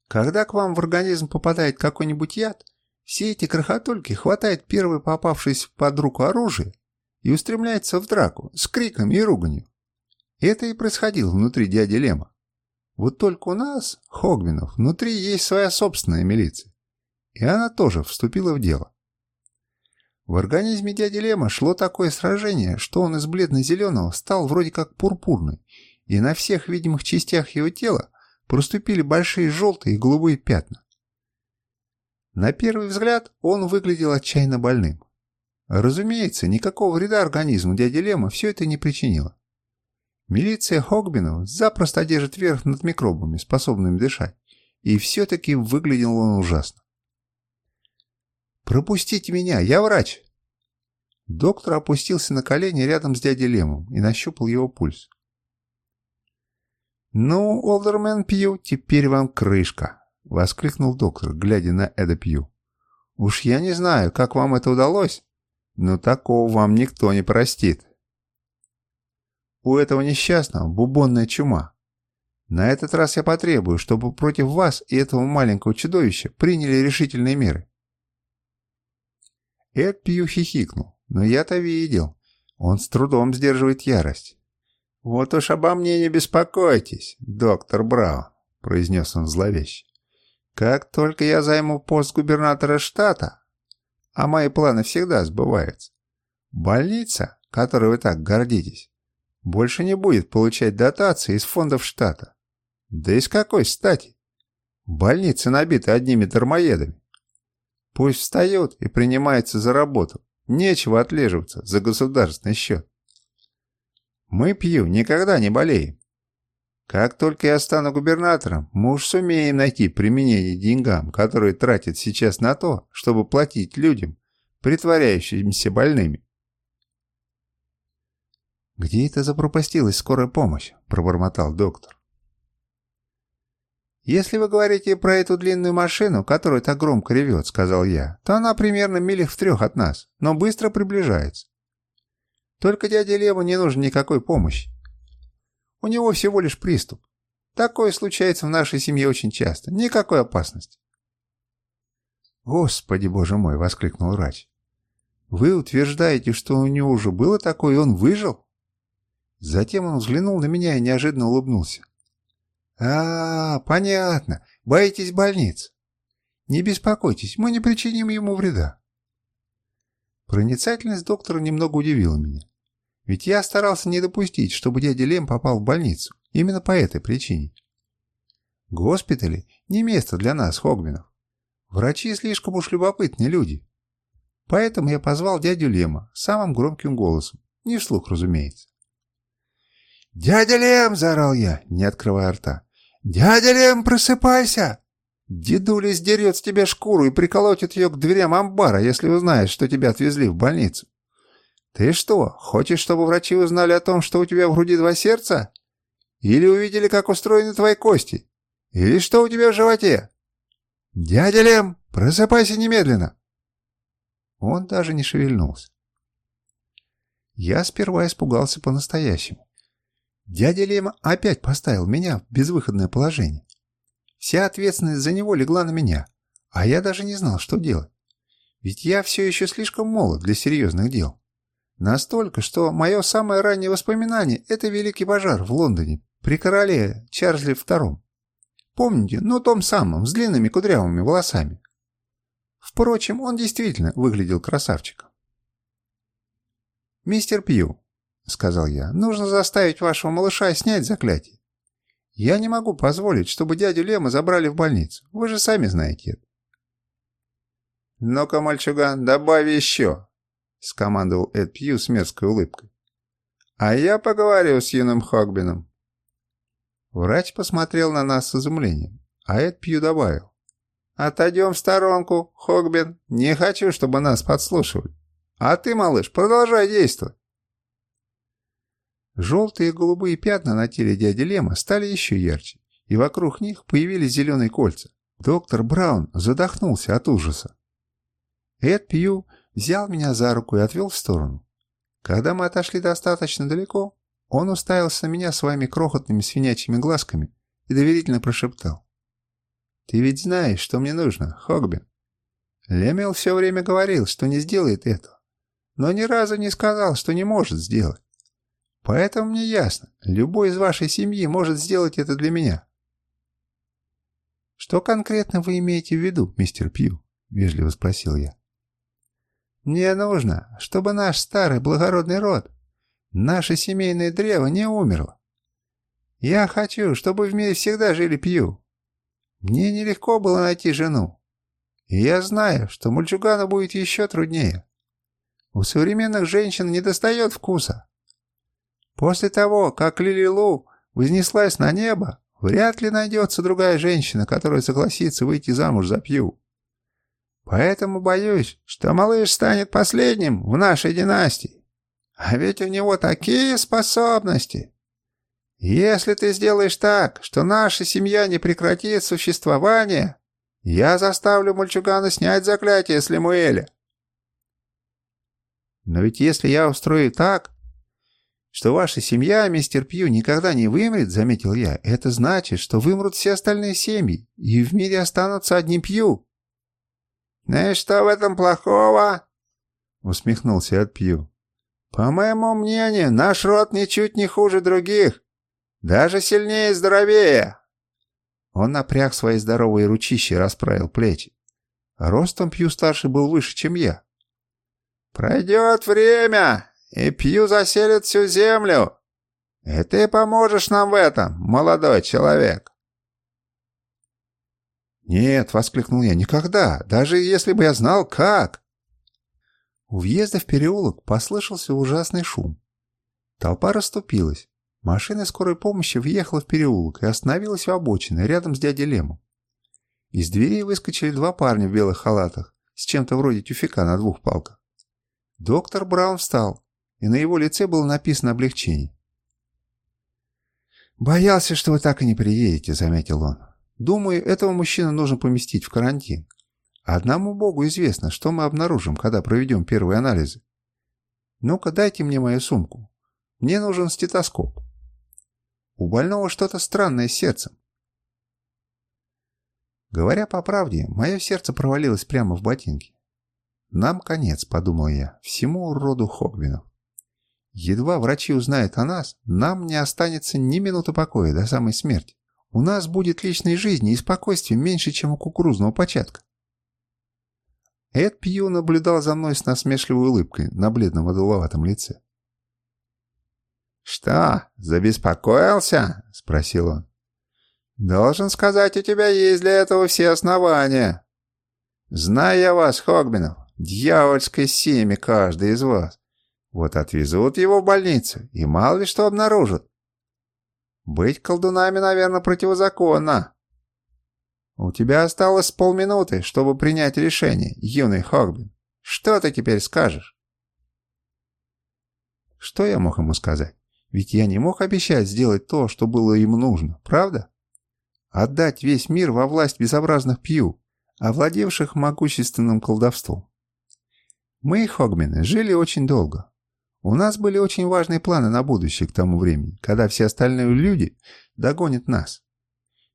Когда к вам в организм попадает какой-нибудь яд, все эти крохотульки хватают первое попавшееся под руку оружие и устремляются в драку с криками и руганью. Это и происходило внутри дяди Лема. Вот только у нас, Хогвинов, внутри есть своя собственная милиция. И она тоже вступила в дело. В организме дяди Лема шло такое сражение, что он из бледно-зеленого стал вроде как пурпурный, и на всех видимых частях его тела проступили большие желтые и голубые пятна. На первый взгляд он выглядел отчаянно больным. Разумеется, никакого вреда организму дяди Лема все это не причинило. Милиция Хогбинов запросто держит верх над микробами, способными дышать. И все-таки выглядел он ужасно. «Пропустите меня, я врач!» Доктор опустился на колени рядом с дядей Лемом и нащупал его пульс. «Ну, Олдермен Пью, теперь вам крышка!» — воскликнул доктор, глядя на Эда Пью. «Уж я не знаю, как вам это удалось, но такого вам никто не простит». У этого несчастного бубонная чума. На этот раз я потребую, чтобы против вас и этого маленького чудовища приняли решительные меры. Эд Пью хихикнул, но я-то видел. Он с трудом сдерживает ярость. «Вот уж обо мне не беспокойтесь, доктор Браун», — произнес он зловеще. «Как только я займу пост губернатора штата, а мои планы всегда сбываются, больница, которой вы так гордитесь, больше не будет получать дотации из фондов штата. Да из какой стати? Больницы набиты одними дармоедами. Пусть встает и принимается за работу. Нечего отлеживаться за государственный счет. Мы, пью, никогда не болеем. Как только я стану губернатором, мы уж сумеем найти применение деньгам, которые тратят сейчас на то, чтобы платить людям, притворяющимся больными. «Где это запропастилась скорая помощь?» – пробормотал доктор. «Если вы говорите про эту длинную машину, которая так громко ревет, — сказал я, — то она примерно милях в трех от нас, но быстро приближается. Только дяде Леву не нужно никакой помощи. У него всего лишь приступ. Такое случается в нашей семье очень часто. Никакой опасности. «Господи, боже мой!» — воскликнул врач. «Вы утверждаете, что у него уже было такое, и он выжил?» Затем он взглянул на меня и неожиданно улыбнулся. «А, понятно. Боитесь больниц. Не беспокойтесь, мы не причиним ему вреда». Проницательность доктора немного удивила меня. Ведь я старался не допустить, чтобы дядя Лем попал в больницу. Именно по этой причине. Госпитали – не место для нас, Хогбинов. Врачи слишком уж любопытные люди. Поэтому я позвал дядю Лема самым громким голосом. Не вслух, разумеется. «Дядя Лем!» – заорал я, не открывая рта. «Дядя Лем, просыпайся!» Дедуля сдерет с тебя шкуру и приколотит ее к дверям амбара, если узнает, что тебя отвезли в больницу. Ты что, хочешь, чтобы врачи узнали о том, что у тебя в груди два сердца? Или увидели, как устроены твои кости? Или что у тебя в животе? Дядя Лем, просыпайся немедленно!» Он даже не шевельнулся. Я сперва испугался по-настоящему. Дядя Лема опять поставил меня в безвыходное положение. Вся ответственность за него легла на меня, а я даже не знал, что делать. Ведь я все еще слишком молод для серьезных дел. Настолько, что мое самое раннее воспоминание – это Великий пожар в Лондоне при короле Чарльзе II. Помните, ну том самом, с длинными кудрявыми волосами. Впрочем, он действительно выглядел красавчиком. «Мистер Пью, — сказал я, — нужно заставить вашего малыша снять заклятие. Я не могу позволить, чтобы дядю Лема забрали в больницу. Вы же сами знаете это. «Ну-ка, мальчуган, добавь еще!» — скомандовал Эд Пью с мерзкой улыбкой. «А я поговорю с юным Хогбином». Врач посмотрел на нас с изумлением, а Эд Пью добавил. «Отойдем в сторонку, Хогбин. Не хочу, чтобы нас подслушивали. А ты, малыш, продолжай действовать». Желтые и голубые пятна на теле дяди Лема стали еще ярче, и вокруг них появились зеленые кольца. Доктор Браун задохнулся от ужаса. Эд Пью взял меня за руку и отвел в сторону. Когда мы отошли достаточно далеко, он уставился на меня своими крохотными свинячьими глазками и доверительно прошептал. «Ты ведь знаешь, что мне нужно, Хогбин. Лемел все время говорил, что не сделает этого, но ни разу не сказал, что не может сделать. Поэтому мне ясно, любой из вашей семьи может сделать это для меня. Что конкретно вы имеете в виду, мистер Пью? Вежливо спросил я. Мне нужно, чтобы наш старый благородный род, наше семейное древо не умерло. Я хочу, чтобы в мире всегда жили Пью. Мне нелегко было найти жену. И я знаю, что мальчугану будет еще труднее. У современных женщин не достает вкуса. После того, как Лили Лу вознеслась на небо, вряд ли найдется другая женщина, которая согласится выйти замуж за Пью. Поэтому боюсь, что малыш станет последним в нашей династии. А ведь у него такие способности. Если ты сделаешь так, что наша семья не прекратит существование, я заставлю мальчугана снять заклятие с Лемуэля. Но ведь если я устрою так, что ваша семья, мистер Пью, никогда не вымрет, заметил я, это значит, что вымрут все остальные семьи, и в мире останутся одни Пью. «Ну и что в этом плохого?» — усмехнулся от Пью. «По моему мнению, наш род ничуть не хуже других, даже сильнее и здоровее». Он напряг свои здоровые ручища и расправил плечи. Ростом Пью старший был выше, чем я. «Пройдет время, и Пью заселит всю землю. И ты поможешь нам в этом, молодой человек. «Нет», — воскликнул я, — «никогда, даже если бы я знал, как». У въезда в переулок послышался ужасный шум. Толпа расступилась. Машина скорой помощи въехала в переулок и остановилась у обочины, рядом с дядей Лемом. Из дверей выскочили два парня в белых халатах, с чем-то вроде тюфика на двух палках. Доктор Браун встал, и на его лице было написано облегчение. «Боялся, что вы так и не приедете», — заметил он. «Думаю, этого мужчину нужно поместить в карантин. Одному Богу известно, что мы обнаружим, когда проведем первые анализы. Ну-ка, дайте мне мою сумку. Мне нужен стетоскоп. У больного что-то странное с сердцем. Говоря по правде, мое сердце провалилось прямо в ботинки. Нам конец, подумал я, всему роду Хогбинов. Едва врачи узнают о нас, нам не останется ни минуты покоя до самой смерти. У нас будет личной жизни и спокойствия меньше, чем у кукурузного початка. Эд Пью наблюдал за мной с насмешливой улыбкой на бледном одуловатом лице. «Что, забеспокоился?» — спросил он. «Должен сказать, у тебя есть для этого все основания. Знаю я вас, Хогбинов, дьявольское семя каждый из вас. Вот отвезут его в больницу, и мало ли что обнаружат. Быть колдунами, наверное, противозаконно. У тебя осталось полминуты, чтобы принять решение, юный Хогбин. Что ты теперь скажешь? Что я мог ему сказать? Ведь я не мог обещать сделать то, что было ему нужно, правда? Отдать весь мир во власть безобразных пью, овладевших могущественным колдовством. Мы, Хогмены, жили очень долго. У нас были очень важные планы на будущее к тому времени, когда все остальные люди догонят нас.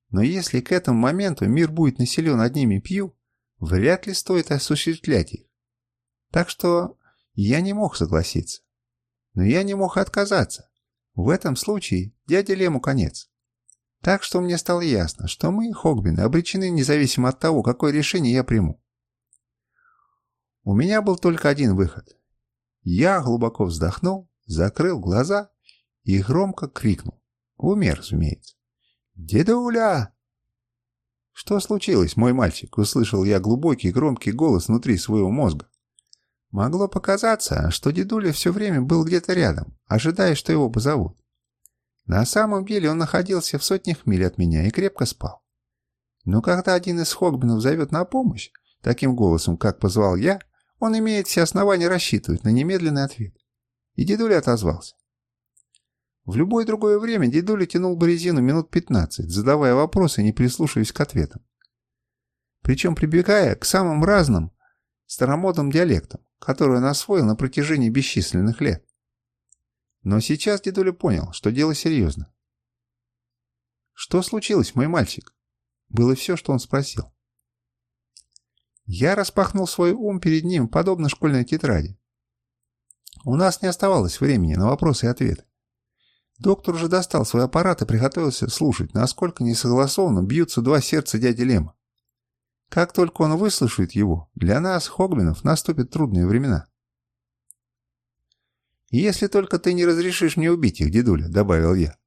Но если к этому моменту мир будет населен одними пью, вряд ли стоит осуществлять их. Так что я не мог согласиться. Но я не мог отказаться. В этом случае дяде Лему конец. Так что мне стало ясно, что мы, Хогбины, обречены независимо от того, какое решение я приму. У меня был только один выход. Я глубоко вздохнул, закрыл глаза и громко крикнул. В уме, разумеется. «Дедуля!» «Что случилось, мой мальчик?» — услышал я глубокий громкий голос внутри своего мозга. Могло показаться, что дедуля все время был где-то рядом, ожидая, что его позовут. На самом деле он находился в сотнях миль от меня и крепко спал. Но когда один из Хогбинов зовет на помощь, таким голосом, как позвал я, он имеет все основания рассчитывать на немедленный ответ. И дедуля отозвался. В любое другое время дедуля тянул бы резину минут 15, задавая вопросы, не прислушиваясь к ответам. Причем прибегая к самым разным старомодным диалектам, которые он освоил на протяжении бесчисленных лет. Но сейчас дедуля понял, что дело серьезно. «Что случилось, мой мальчик?» Было все, что он спросил. Я распахнул свой ум перед ним, подобно школьной тетради. У нас не оставалось времени на вопросы и ответы. Доктор уже достал свой аппарат и приготовился слушать, насколько несогласованно бьются два сердца дяди Лема. Как только он выслушает его, для нас, Хогбинов, наступят трудные времена. «Если только ты не разрешишь мне убить их, дедуля», — добавил я.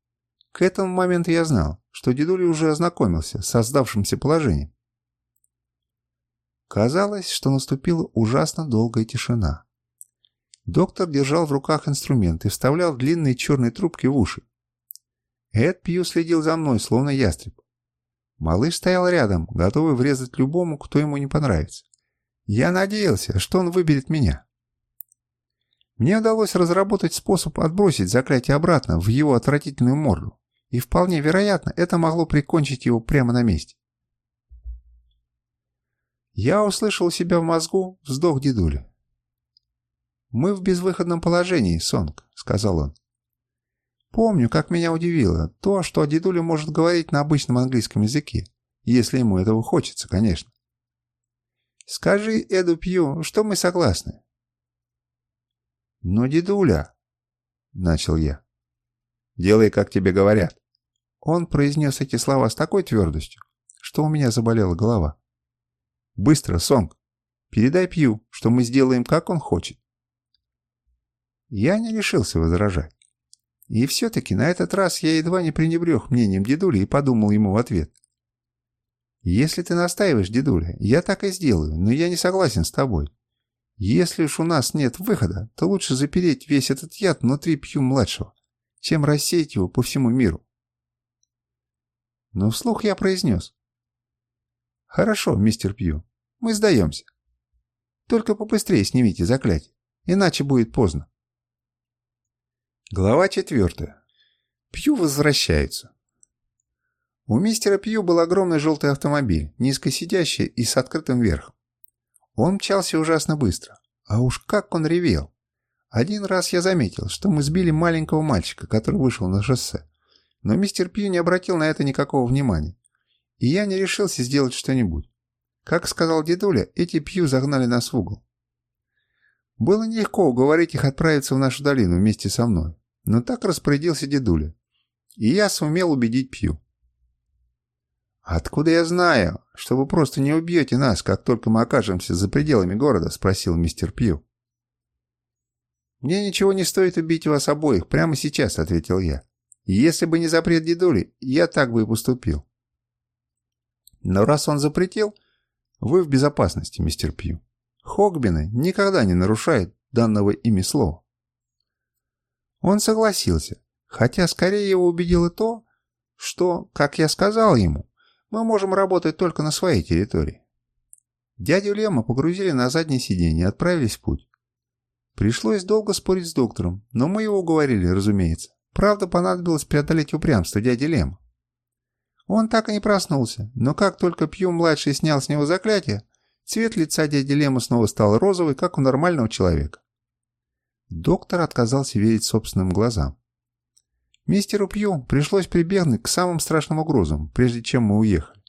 К этому моменту я знал, что дедуля уже ознакомился с создавшимся положением. Казалось, что наступила ужасно долгая тишина. Доктор держал в руках инструмент и вставлял длинные черные трубки в уши. Эд Пью следил за мной, словно ястреб. Малыш стоял рядом, готовый врезать любому, кто ему не понравится. Я надеялся, что он выберет меня. Мне удалось разработать способ отбросить заклятие обратно в его отвратительную морду, и вполне вероятно, это могло прикончить его прямо на месте. Я услышал себя в мозгу вздох дедули. «Мы в безвыходном положении, Сонг», — сказал он. Помню, как меня удивило то, что дедуля может говорить на обычном английском языке, если ему этого хочется, конечно. «Скажи Эду Пью, что мы согласны». «Но дедуля...» — начал я. «Делай, как тебе говорят». Он произнес эти слова с такой твердостью, что у меня заболела голова. Быстро, Сонг. Передай Пью, что мы сделаем, как он хочет. Я не решился возражать. И все-таки на этот раз я едва не пренебрег мнением дедули и подумал ему в ответ. «Если ты настаиваешь, дедуля, я так и сделаю, но я не согласен с тобой. Если уж у нас нет выхода, то лучше запереть весь этот яд внутри Пью-младшего, чем рассеять его по всему миру». Но вслух я произнес. «Хорошо, мистер Пью, мы сдаемся. Только побыстрее снимите заклятие, иначе будет поздно». Глава четвертая. Пью возвращаются. У мистера Пью был огромный желтый автомобиль, низкосидящий и с открытым верхом. Он мчался ужасно быстро. А уж как он ревел! Один раз я заметил, что мы сбили маленького мальчика, который вышел на шоссе. Но мистер Пью не обратил на это никакого внимания. И я не решился сделать что-нибудь. Как сказал дедуля, эти Пью загнали нас в угол. Было нелегко уговорить их отправиться в нашу долину вместе со мной. Но так распорядился дедуля. И я сумел убедить Пью. «Откуда я знаю, что вы просто не убьете нас, как только мы окажемся за пределами города?» – спросил мистер Пью. «Мне ничего не стоит убить вас обоих прямо сейчас», – ответил я. «Если бы не запрет дедули, я так бы и поступил». «Но раз он запретил, вы в безопасности, мистер Пью. Хогбины никогда не нарушают данного ими слова». Он согласился, хотя скорее его убедило то, что, как я сказал ему, мы можем работать только на своей территории. Дядю Лема погрузили на заднее сиденье и отправились в путь. Пришлось долго спорить с доктором, но мы его уговорили, разумеется. Правда, понадобилось преодолеть упрямство дяди Лема. Он так и не проснулся, но как только Пью-младший снял с него заклятие, цвет лица дяди Лема снова стал розовый, как у нормального человека. Доктор отказался верить собственным глазам. Мистеру Пью пришлось прибегнуть к самым страшным угрозам, прежде чем мы уехали.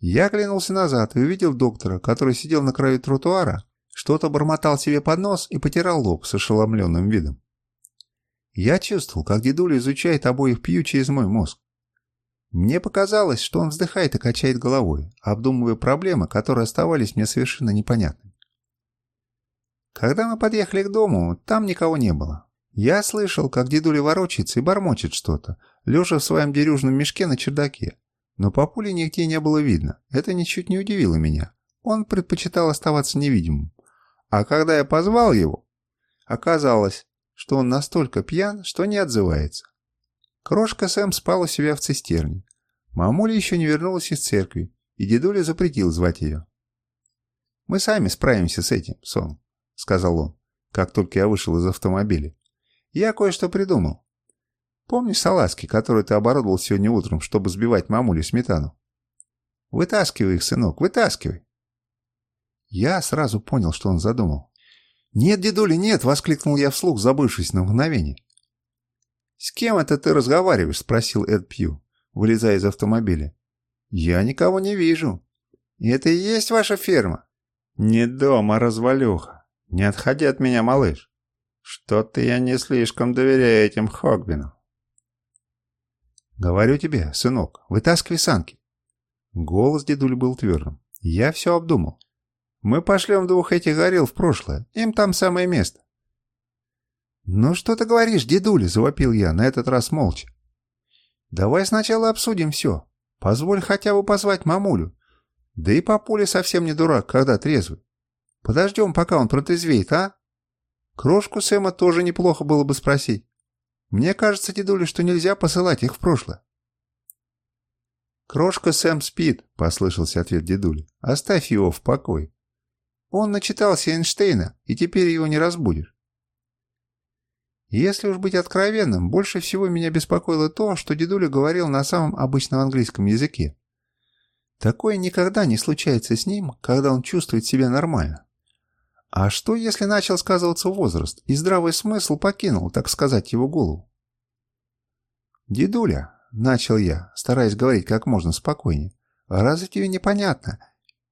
Я оглянулся назад и увидел доктора, который сидел на краю тротуара, что-то бормотал себе под нос и потирал лоб с ошеломленным видом. Я чувствовал, как дедуля изучает обоих Пью через мой мозг. Мне показалось, что он вздыхает и качает головой, обдумывая проблемы, которые оставались мне совершенно непонятными. Когда мы подъехали к дому, там никого не было. Я слышал, как дедуля ворочается и бормочет что-то, лежа в своем дерюжном мешке на чердаке. Но папули нигде не было видно. Это ничуть не удивило меня. Он предпочитал оставаться невидимым. А когда я позвал его, оказалось, что он настолько пьян, что не отзывается. Крошка Сэм спал у себя в цистерне. Мамуля еще не вернулась из церкви, и дедуля запретил звать ее. «Мы сами справимся с этим, Сон», — сказал он, как только я вышел из автомобиля. Я кое-что придумал. Помнишь салазки, которые ты оборудовал сегодня утром, чтобы сбивать мамулю сметану? Вытаскивай их, сынок, вытаскивай. Я сразу понял, что он задумал. «Нет, дедуля, нет!» — воскликнул я вслух, забывшись на мгновение. «С кем это ты разговариваешь?» — спросил Эд Пью, вылезая из автомобиля. «Я никого не вижу. Это и есть ваша ферма?» «Не дома, развалюха. Не отходи от меня, малыш. Что-то я не слишком доверяю этим Хогбину. Говорю тебе, сынок, вытаскивай санки. Голос дедуль был твердым. Я все обдумал. Мы пошлем двух этих горил в прошлое. Им там самое место. «Ну что ты говоришь, дедуля?» – завопил я, на этот раз молча. «Давай сначала обсудим все. Позволь хотя бы позвать мамулю. Да и папуля совсем не дурак, когда трезвый. Подождем, пока он протрезвеет, а?» Крошку Сэма тоже неплохо было бы спросить. Мне кажется, дедуля, что нельзя посылать их в прошлое. «Крошка Сэм спит», — послышался ответ дедули. «Оставь его в покое. Он начитался Эйнштейна, и теперь его не разбудишь». Если уж быть откровенным, больше всего меня беспокоило то, что дедуля говорил на самом обычном английском языке. Такое никогда не случается с ним, когда он чувствует себя нормально. А что, если начал сказываться возраст, и здравый смысл покинул, так сказать, его голову? «Дедуля», — начал я, стараясь говорить как можно спокойнее, — «разве тебе непонятно?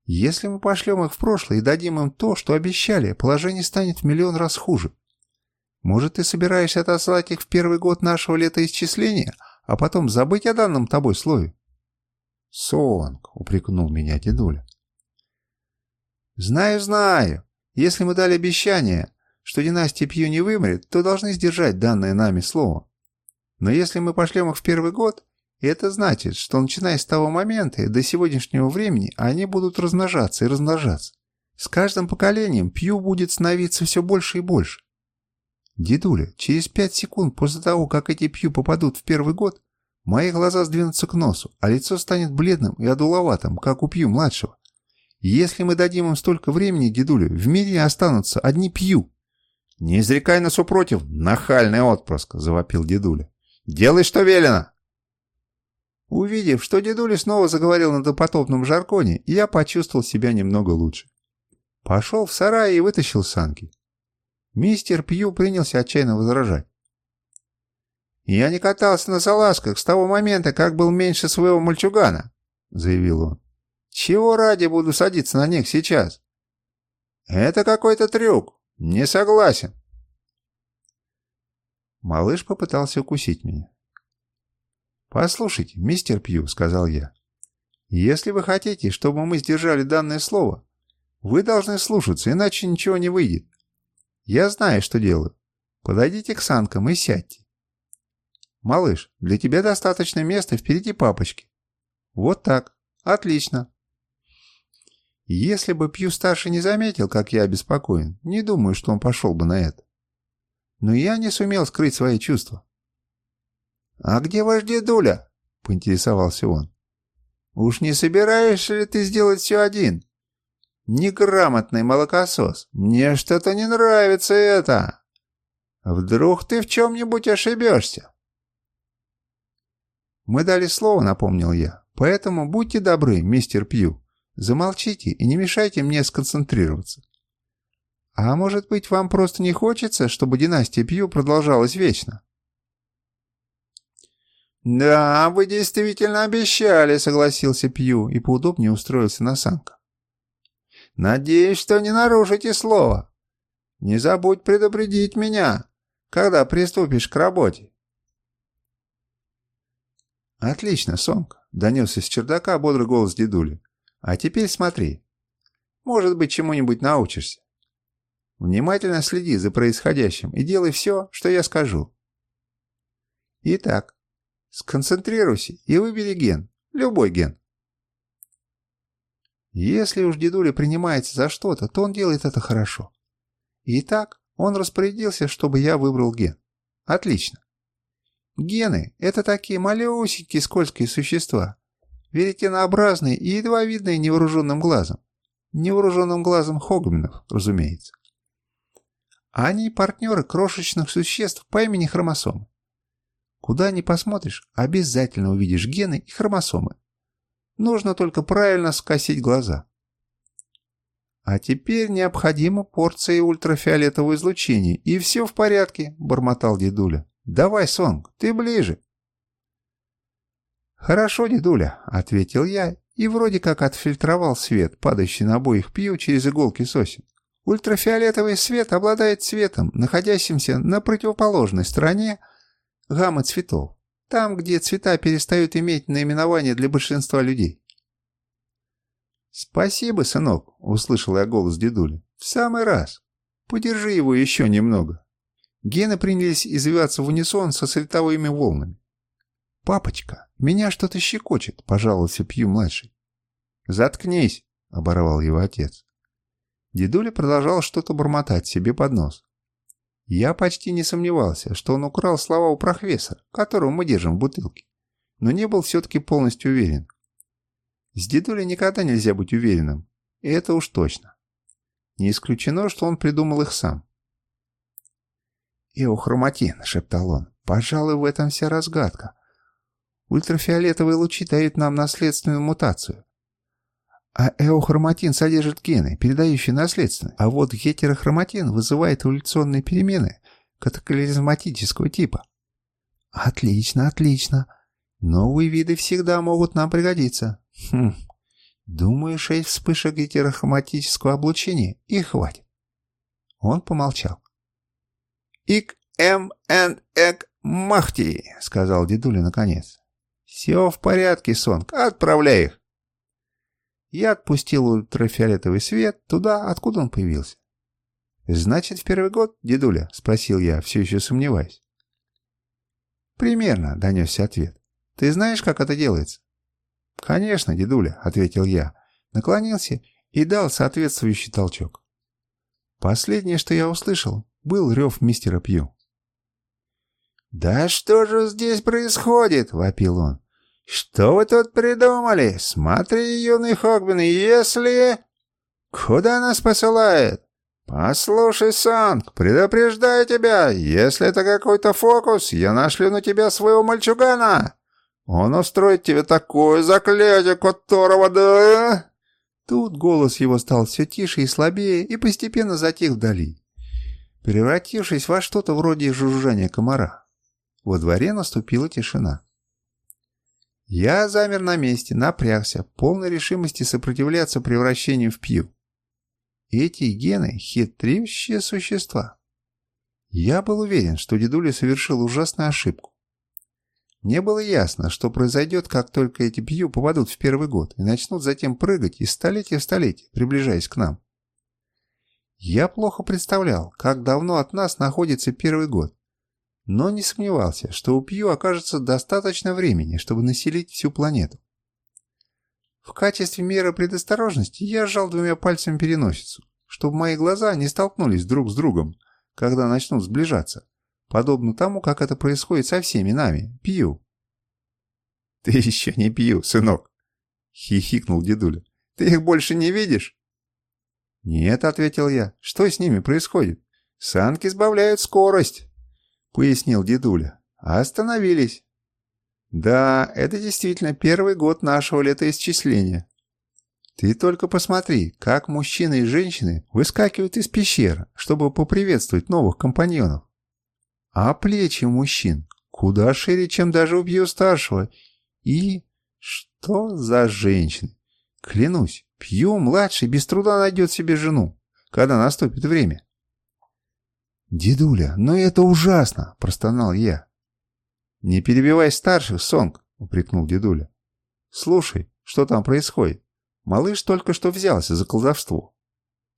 Если мы пошлем их в прошлое и дадим им то, что обещали, положение станет в миллион раз хуже. Может, ты собираешься отослать их в первый год нашего летоисчисления, а потом забыть о данном тобой слове?» «Сонг», — упрекнул меня дедуля. «Знаю, знаю. Если мы дали обещание, что династия Пью не вымрет, то должны сдержать данное нами слово. Но если мы пошлем их в первый год, это значит, что начиная с того момента и до сегодняшнего времени они будут размножаться и размножаться. С каждым поколением Пью будет становиться все больше и больше. Дедуля, через пять секунд после того, как эти Пью попадут в первый год, мои глаза сдвинутся к носу, а лицо станет бледным и одуловатым, как у Пью-младшего. Если мы дадим им столько времени, дедуля, в мире останутся одни Пью. «Не изрекай нас упротив, нахальный отпрыск!» — завопил дедуля. «Делай, что велено!» Увидев, что дедуля снова заговорил на допотопном жарконе, я почувствовал себя немного лучше. Пошел в сарай и вытащил санки. Мистер Пью принялся отчаянно возражать. «Я не катался на салазках с того момента, как был меньше своего мальчугана», — заявил он. «Чего ради буду садиться на них сейчас?» «Это какой-то трюк. Не согласен». Малыш попытался укусить меня. «Послушайте, мистер Пью», — сказал я, — «если вы хотите, чтобы мы сдержали данное слово, вы должны слушаться, иначе ничего не выйдет. Я знаю, что делаю. Подойдите к санкам и сядьте. Малыш, для тебя достаточно места впереди папочки. Вот так. Отлично. Если бы Пью-старший не заметил, как я обеспокоен, не думаю, что он пошел бы на это. Но я не сумел скрыть свои чувства. «А где ваш дедуля?» — поинтересовался он. «Уж не собираешься ли ты сделать все один?» «Неграмотный молокосос, мне что-то не нравится это. Вдруг ты в чем-нибудь ошибешься?» «Мы дали слово», — напомнил я. «Поэтому будьте добры, мистер Пью. Замолчите и не мешайте мне сконцентрироваться. А может быть, вам просто не хочется, чтобы династия Пью продолжалась вечно?» «Да, вы действительно обещали», — согласился Пью и поудобнее устроился на санках. «Надеюсь, что не нарушите слово. Не забудь предупредить меня, когда приступишь к работе». «Отлично, Сонг», — донесся с чердака бодрый голос дедули. «А теперь смотри. Может быть, чему-нибудь научишься. Внимательно следи за происходящим и делай все, что я скажу. Итак, Сконцентрируйся и выбери ген. Любой ген. Если уж дедуля принимается за что-то, то он делает это хорошо. Итак, он распорядился, чтобы я выбрал ген. Отлично. Гены – это такие малюсенькие скользкие существа, веретенообразные и едва видные невооруженным глазом. Невооруженным глазом Хогминов, разумеется. Они партнеры крошечных существ по имени хромосомы. Куда ни посмотришь, обязательно увидишь гены и хромосомы. Нужно только правильно скосить глаза. А теперь необходима порция ультрафиолетового излучения, и все в порядке, бормотал дедуля. Давай, Сонг, ты ближе. Хорошо, дедуля, ответил я и вроде как отфильтровал свет, падающий на обоих пью через иголки сосен. Ультрафиолетовый свет обладает цветом, находящимся на противоположной стороне гаммы цветов. Там, где цвета перестают иметь наименование для большинства людей. «Спасибо, сынок», — услышал я голос дедули. «В самый раз. Подержи его еще немного». Гены принялись извиваться в унисон со световыми волнами. «Папочка, меня что-то щекочет», — пожаловался Пью-младший. «Заткнись», — оборвал его отец. Дедуля продолжал что-то бормотать себе под нос. Я почти не сомневался, что он украл слова у профессора, которого мы держим в бутылке, но не был все-таки полностью уверен. С дедулей никогда нельзя быть уверенным, и это уж точно. Не исключено, что он придумал их сам. «Эохроматин», — шептал он, — «пожалуй, в этом вся разгадка. Ультрафиолетовые лучи дают нам наследственную мутацию. А эохроматин содержит гены, передающие наследственность, а вот гетерохроматин вызывает эволюционные перемены катаклизматического типа. Отлично, отлично. Новые виды всегда могут нам пригодиться. Хм. Думаю, шесть вспышек гетерохроматического облучения и хватит. Он помолчал. «Ик эм энд эк махти», — сказал дедуля наконец. «Все в порядке, Сонг, отправляй их». Я отпустил ультрафиолетовый свет туда, откуда он появился. «Значит, в первый год, дедуля?» — спросил я, все еще сомневаясь. «Примерно», — донесся ответ. «Ты знаешь, как это делается?» «Конечно, дедуля», — ответил я, наклонился и дал соответствующий толчок. Последнее, что я услышал, был рев мистера Пью. «Да что же здесь происходит?» — вопил он. «Что вы тут придумали? Смотри, юный Хогбин, если...» «Куда нас посылает?» «Послушай, Санг, предупреждаю тебя, если это какой-то фокус, я нашлю на тебя своего мальчугана. Он устроит тебе такое заклятие, которого да...» Тут голос его стал все тише и слабее и постепенно затих вдали, превратившись во что-то вроде жужжания комара. Во дворе наступила тишина. Я замер на месте, напрягся, полной решимости сопротивляться превращению в пью. Эти гены — хитрющие существа. Я был уверен, что дедуля совершил ужасную ошибку. Мне было ясно, что произойдет, как только эти пью попадут в первый год и начнут затем прыгать из столетия в столетие, приближаясь к нам. Я плохо представлял, как давно от нас находится первый год, но не сомневался, что у Пью окажется достаточно времени, чтобы населить всю планету. В качестве меры предосторожности я сжал двумя пальцами переносицу, чтобы мои глаза не столкнулись друг с другом, когда начнут сближаться, подобно тому, как это происходит со всеми нами, пью. «Ты еще не пью, сынок!» — хихикнул дедуля. «Ты их больше не видишь?» «Нет», — ответил я. «Что с ними происходит?» «Санки сбавляют скорость», — пояснил дедуля. «Остановились. Да, это действительно первый год нашего летоисчисления. Ты только посмотри, как мужчины и женщины выскакивают из пещер, чтобы поприветствовать новых компаньонов. А плечи мужчин куда шире, чем даже у Пью старшего. И что за женщины? Клянусь, Пью младший без труда найдет себе жену, когда наступит время. «Дедуля, но это ужасно!» – простонал я. «Не перебивай старших, Сонг!» — упрекнул дедуля. «Слушай, что там происходит? Малыш только что взялся за колдовство.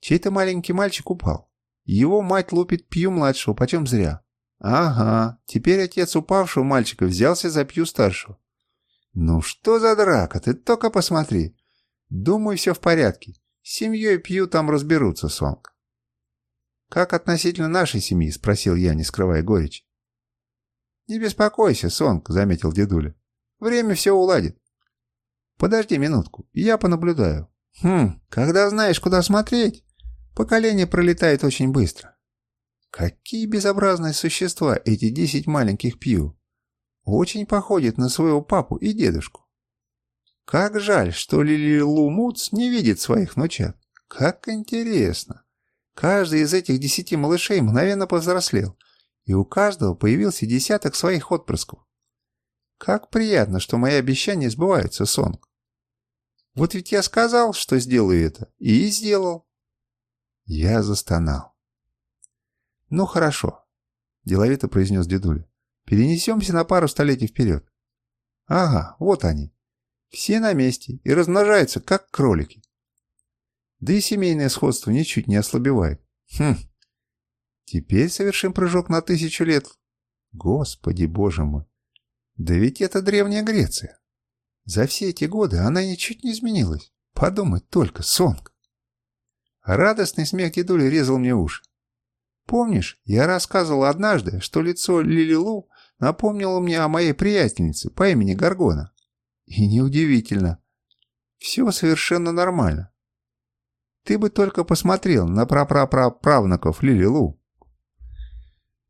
Чей-то маленький мальчик упал. Его мать лупит Пью младшего, почем зря. Ага, теперь отец упавшего мальчика взялся за Пью старшего. Ну что за драка, ты только посмотри. Думаю, все в порядке. С семьей Пью там разберутся, Сонг». «Как относительно нашей семьи?» — спросил я, не скрывая горечи. «Не беспокойся, Сонг», — заметил дедуля. «Время все уладит». «Подожди минутку, я понаблюдаю». «Хм, когда знаешь, куда смотреть, поколение пролетает очень быстро». «Какие безобразные существа эти десять маленьких пью! Очень походят на своего папу и дедушку. Как жаль, что Лили Лу Муц не видит своих внучат. Как интересно! Каждый из этих десяти малышей мгновенно повзрослел» и у каждого появился десяток своих отпрысков. Как приятно, что мои обещания сбываются, Сонг. Вот ведь я сказал, что сделаю это, и сделал. Я застонал. Ну хорошо, деловито произнес дедуля. Перенесемся на пару столетий вперед. Ага, вот они. Все на месте и размножаются, как кролики. Да и семейное сходство ничуть не ослабевает. Хм, Теперь совершим прыжок на тысячу лет. Господи, боже мой. Да ведь это Древняя Греция. За все эти годы она ничуть не изменилась. Подумать только, Сонг. Радостный смех дедули резал мне уши. Помнишь, я рассказывал однажды, что лицо Лилилу напомнило мне о моей приятельнице по имени Гаргона. И неудивительно. Все совершенно нормально. Ты бы только посмотрел на прапраправнуков Лилилу.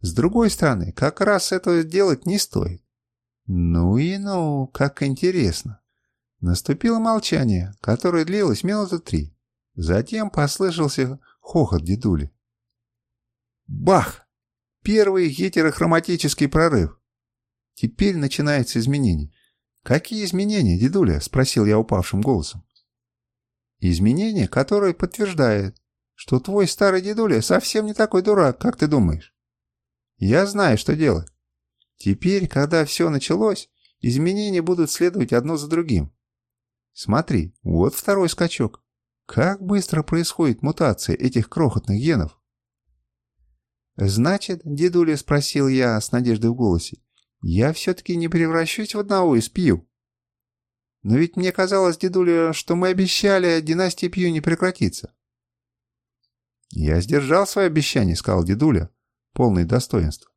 С другой стороны, как раз этого делать не стоит. Ну и ну, как интересно. Наступило молчание, которое длилось минуты три. Затем послышался хохот дедули. Бах! Первый гетерохроматический прорыв. Теперь начинается изменение. «Какие изменения, дедуля?» – спросил я упавшим голосом. «Изменения, которые подтверждают, что твой старый дедуля совсем не такой дурак, как ты думаешь. Я знаю, что делать. Теперь, когда все началось, изменения будут следовать одно за другим. Смотри, вот второй скачок. Как быстро происходит мутация этих крохотных генов. «Значит, дедуля, — спросил я с надеждой в голосе, — я все-таки не превращусь в одного из Пью?» Но ведь мне казалось, дедуля, что мы обещали, династия Пью не прекратится. Я сдержал свое обещание, сказал дедуля, полный достоинства.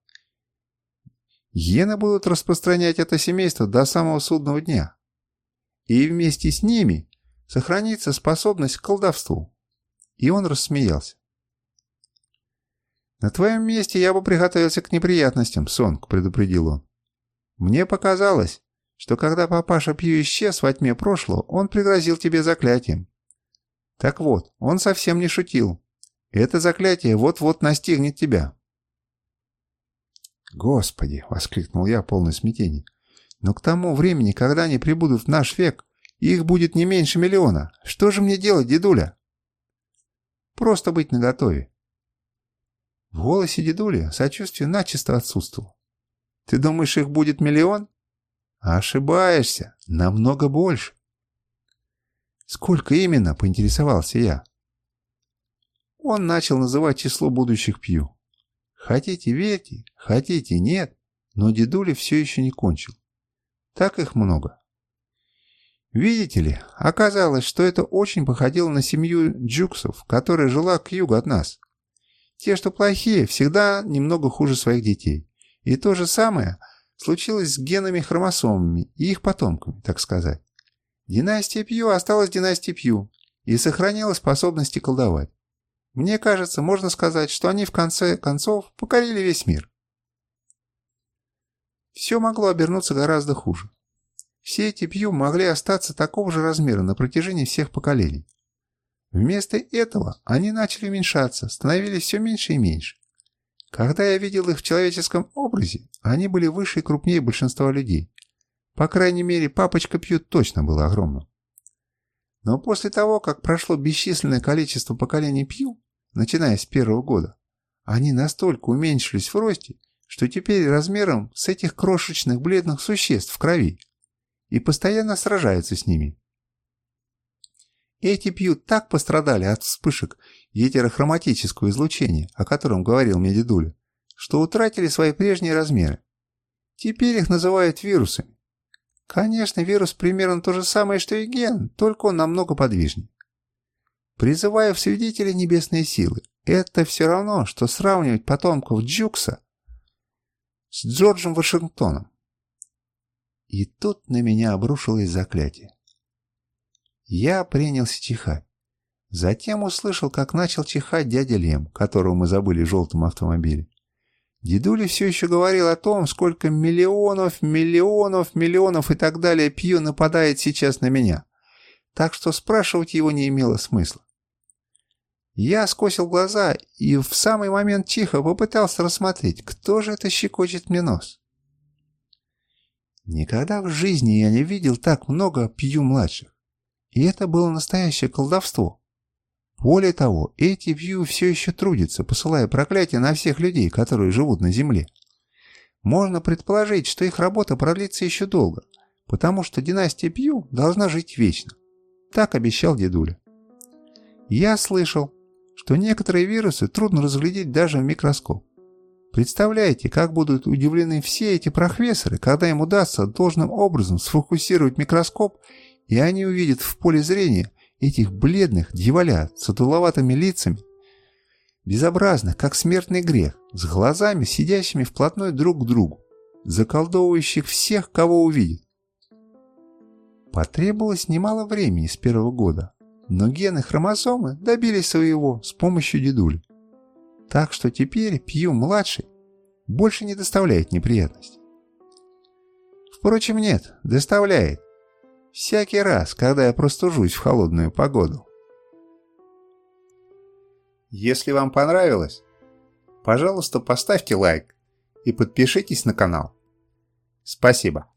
Гены будут распространять это семейство до самого судного дня. И вместе с ними сохранится способность к колдовству. И он рассмеялся. «На твоем месте я бы приготовился к неприятностям, Сонг», — предупредил он. «Мне показалось, что когда папаша Пью исчез во тьме прошлого, он пригрозил тебе заклятием. Так вот, он совсем не шутил. Это заклятие вот-вот настигнет тебя. «Господи!» — воскликнул я, полный смятения. «Но к тому времени, когда они прибудут в наш век, их будет не меньше миллиона. Что же мне делать, дедуля?» «Просто быть наготове». В голосе дедули сочувствие начисто отсутствовало. «Ты думаешь, их будет миллион?» Ошибаешься. Намного больше. Сколько именно, поинтересовался я. Он начал называть число будущих пью. Хотите верьте, хотите нет, но дедуля все еще не кончил. Так их много. Видите ли, оказалось, что это очень походило на семью джуксов, которая жила к югу от нас. Те, что плохие, всегда немного хуже своих детей. И то же самое – случилось с генами-хромосомами и их потомками, так сказать. Династия Пью осталась династией Пью и сохранила способности колдовать. Мне кажется, можно сказать, что они в конце концов покорили весь мир. Все могло обернуться гораздо хуже. Все эти Пью могли остаться такого же размера на протяжении всех поколений. Вместо этого они начали уменьшаться, становились все меньше и меньше. Когда я видел их в человеческом образе, они были выше и крупнее большинства людей. По крайней мере, папочка Пьют точно был огромным. Но после того, как прошло бесчисленное количество поколений Пью, начиная с первого года, они настолько уменьшились в росте, что теперь размером с этих крошечных бледных существ в крови и постоянно сражаются с ними. Эти Пью так пострадали от вспышек гетерохроматического излучения, о котором говорил мне дедуля, что утратили свои прежние размеры. Теперь их называют вирусами. Конечно, вирус примерно то же самое, что и ген, только он намного подвижнее. Призывая в свидетели небесные силы, это все равно, что сравнивать потомков Джукса с Джорджем Вашингтоном. И тут на меня обрушилось заклятие. Я принялся чихать. Затем услышал, как начал чихать дядя Лем, которого мы забыли в желтом автомобиле. Дедуля все еще говорил о том, сколько миллионов, миллионов, миллионов и так далее пью нападает сейчас на меня. Так что спрашивать его не имело смысла. Я скосил глаза и в самый момент тихо попытался рассмотреть, кто же это щекочет мне нос. Никогда в жизни я не видел так много пью младших. И это было настоящее колдовство. Более того, эти Вью все еще трудятся, посылая проклятия на всех людей, которые живут на Земле. Можно предположить, что их работа продлится еще долго, потому что династия Пью должна жить вечно. Так обещал дедуля. Я слышал, что некоторые вирусы трудно разглядеть даже в микроскоп. Представляете, как будут удивлены все эти профессоры, когда им удастся должным образом сфокусировать микроскоп, и они увидят в поле зрения этих бледных дьяволят с отуловатыми лицами, безобразных, как смертный грех, с глазами, сидящими вплотную друг к другу, заколдовывающих всех, кого увидит. Потребовалось немало времени с первого года, но гены хромосомы добились своего с помощью дедули. Так что теперь Пью-младший больше не доставляет неприятностей. Впрочем, нет, доставляет, Всякий раз, когда я простужусь в холодную погоду. Если вам понравилось, пожалуйста, поставьте лайк и подпишитесь на канал. Спасибо.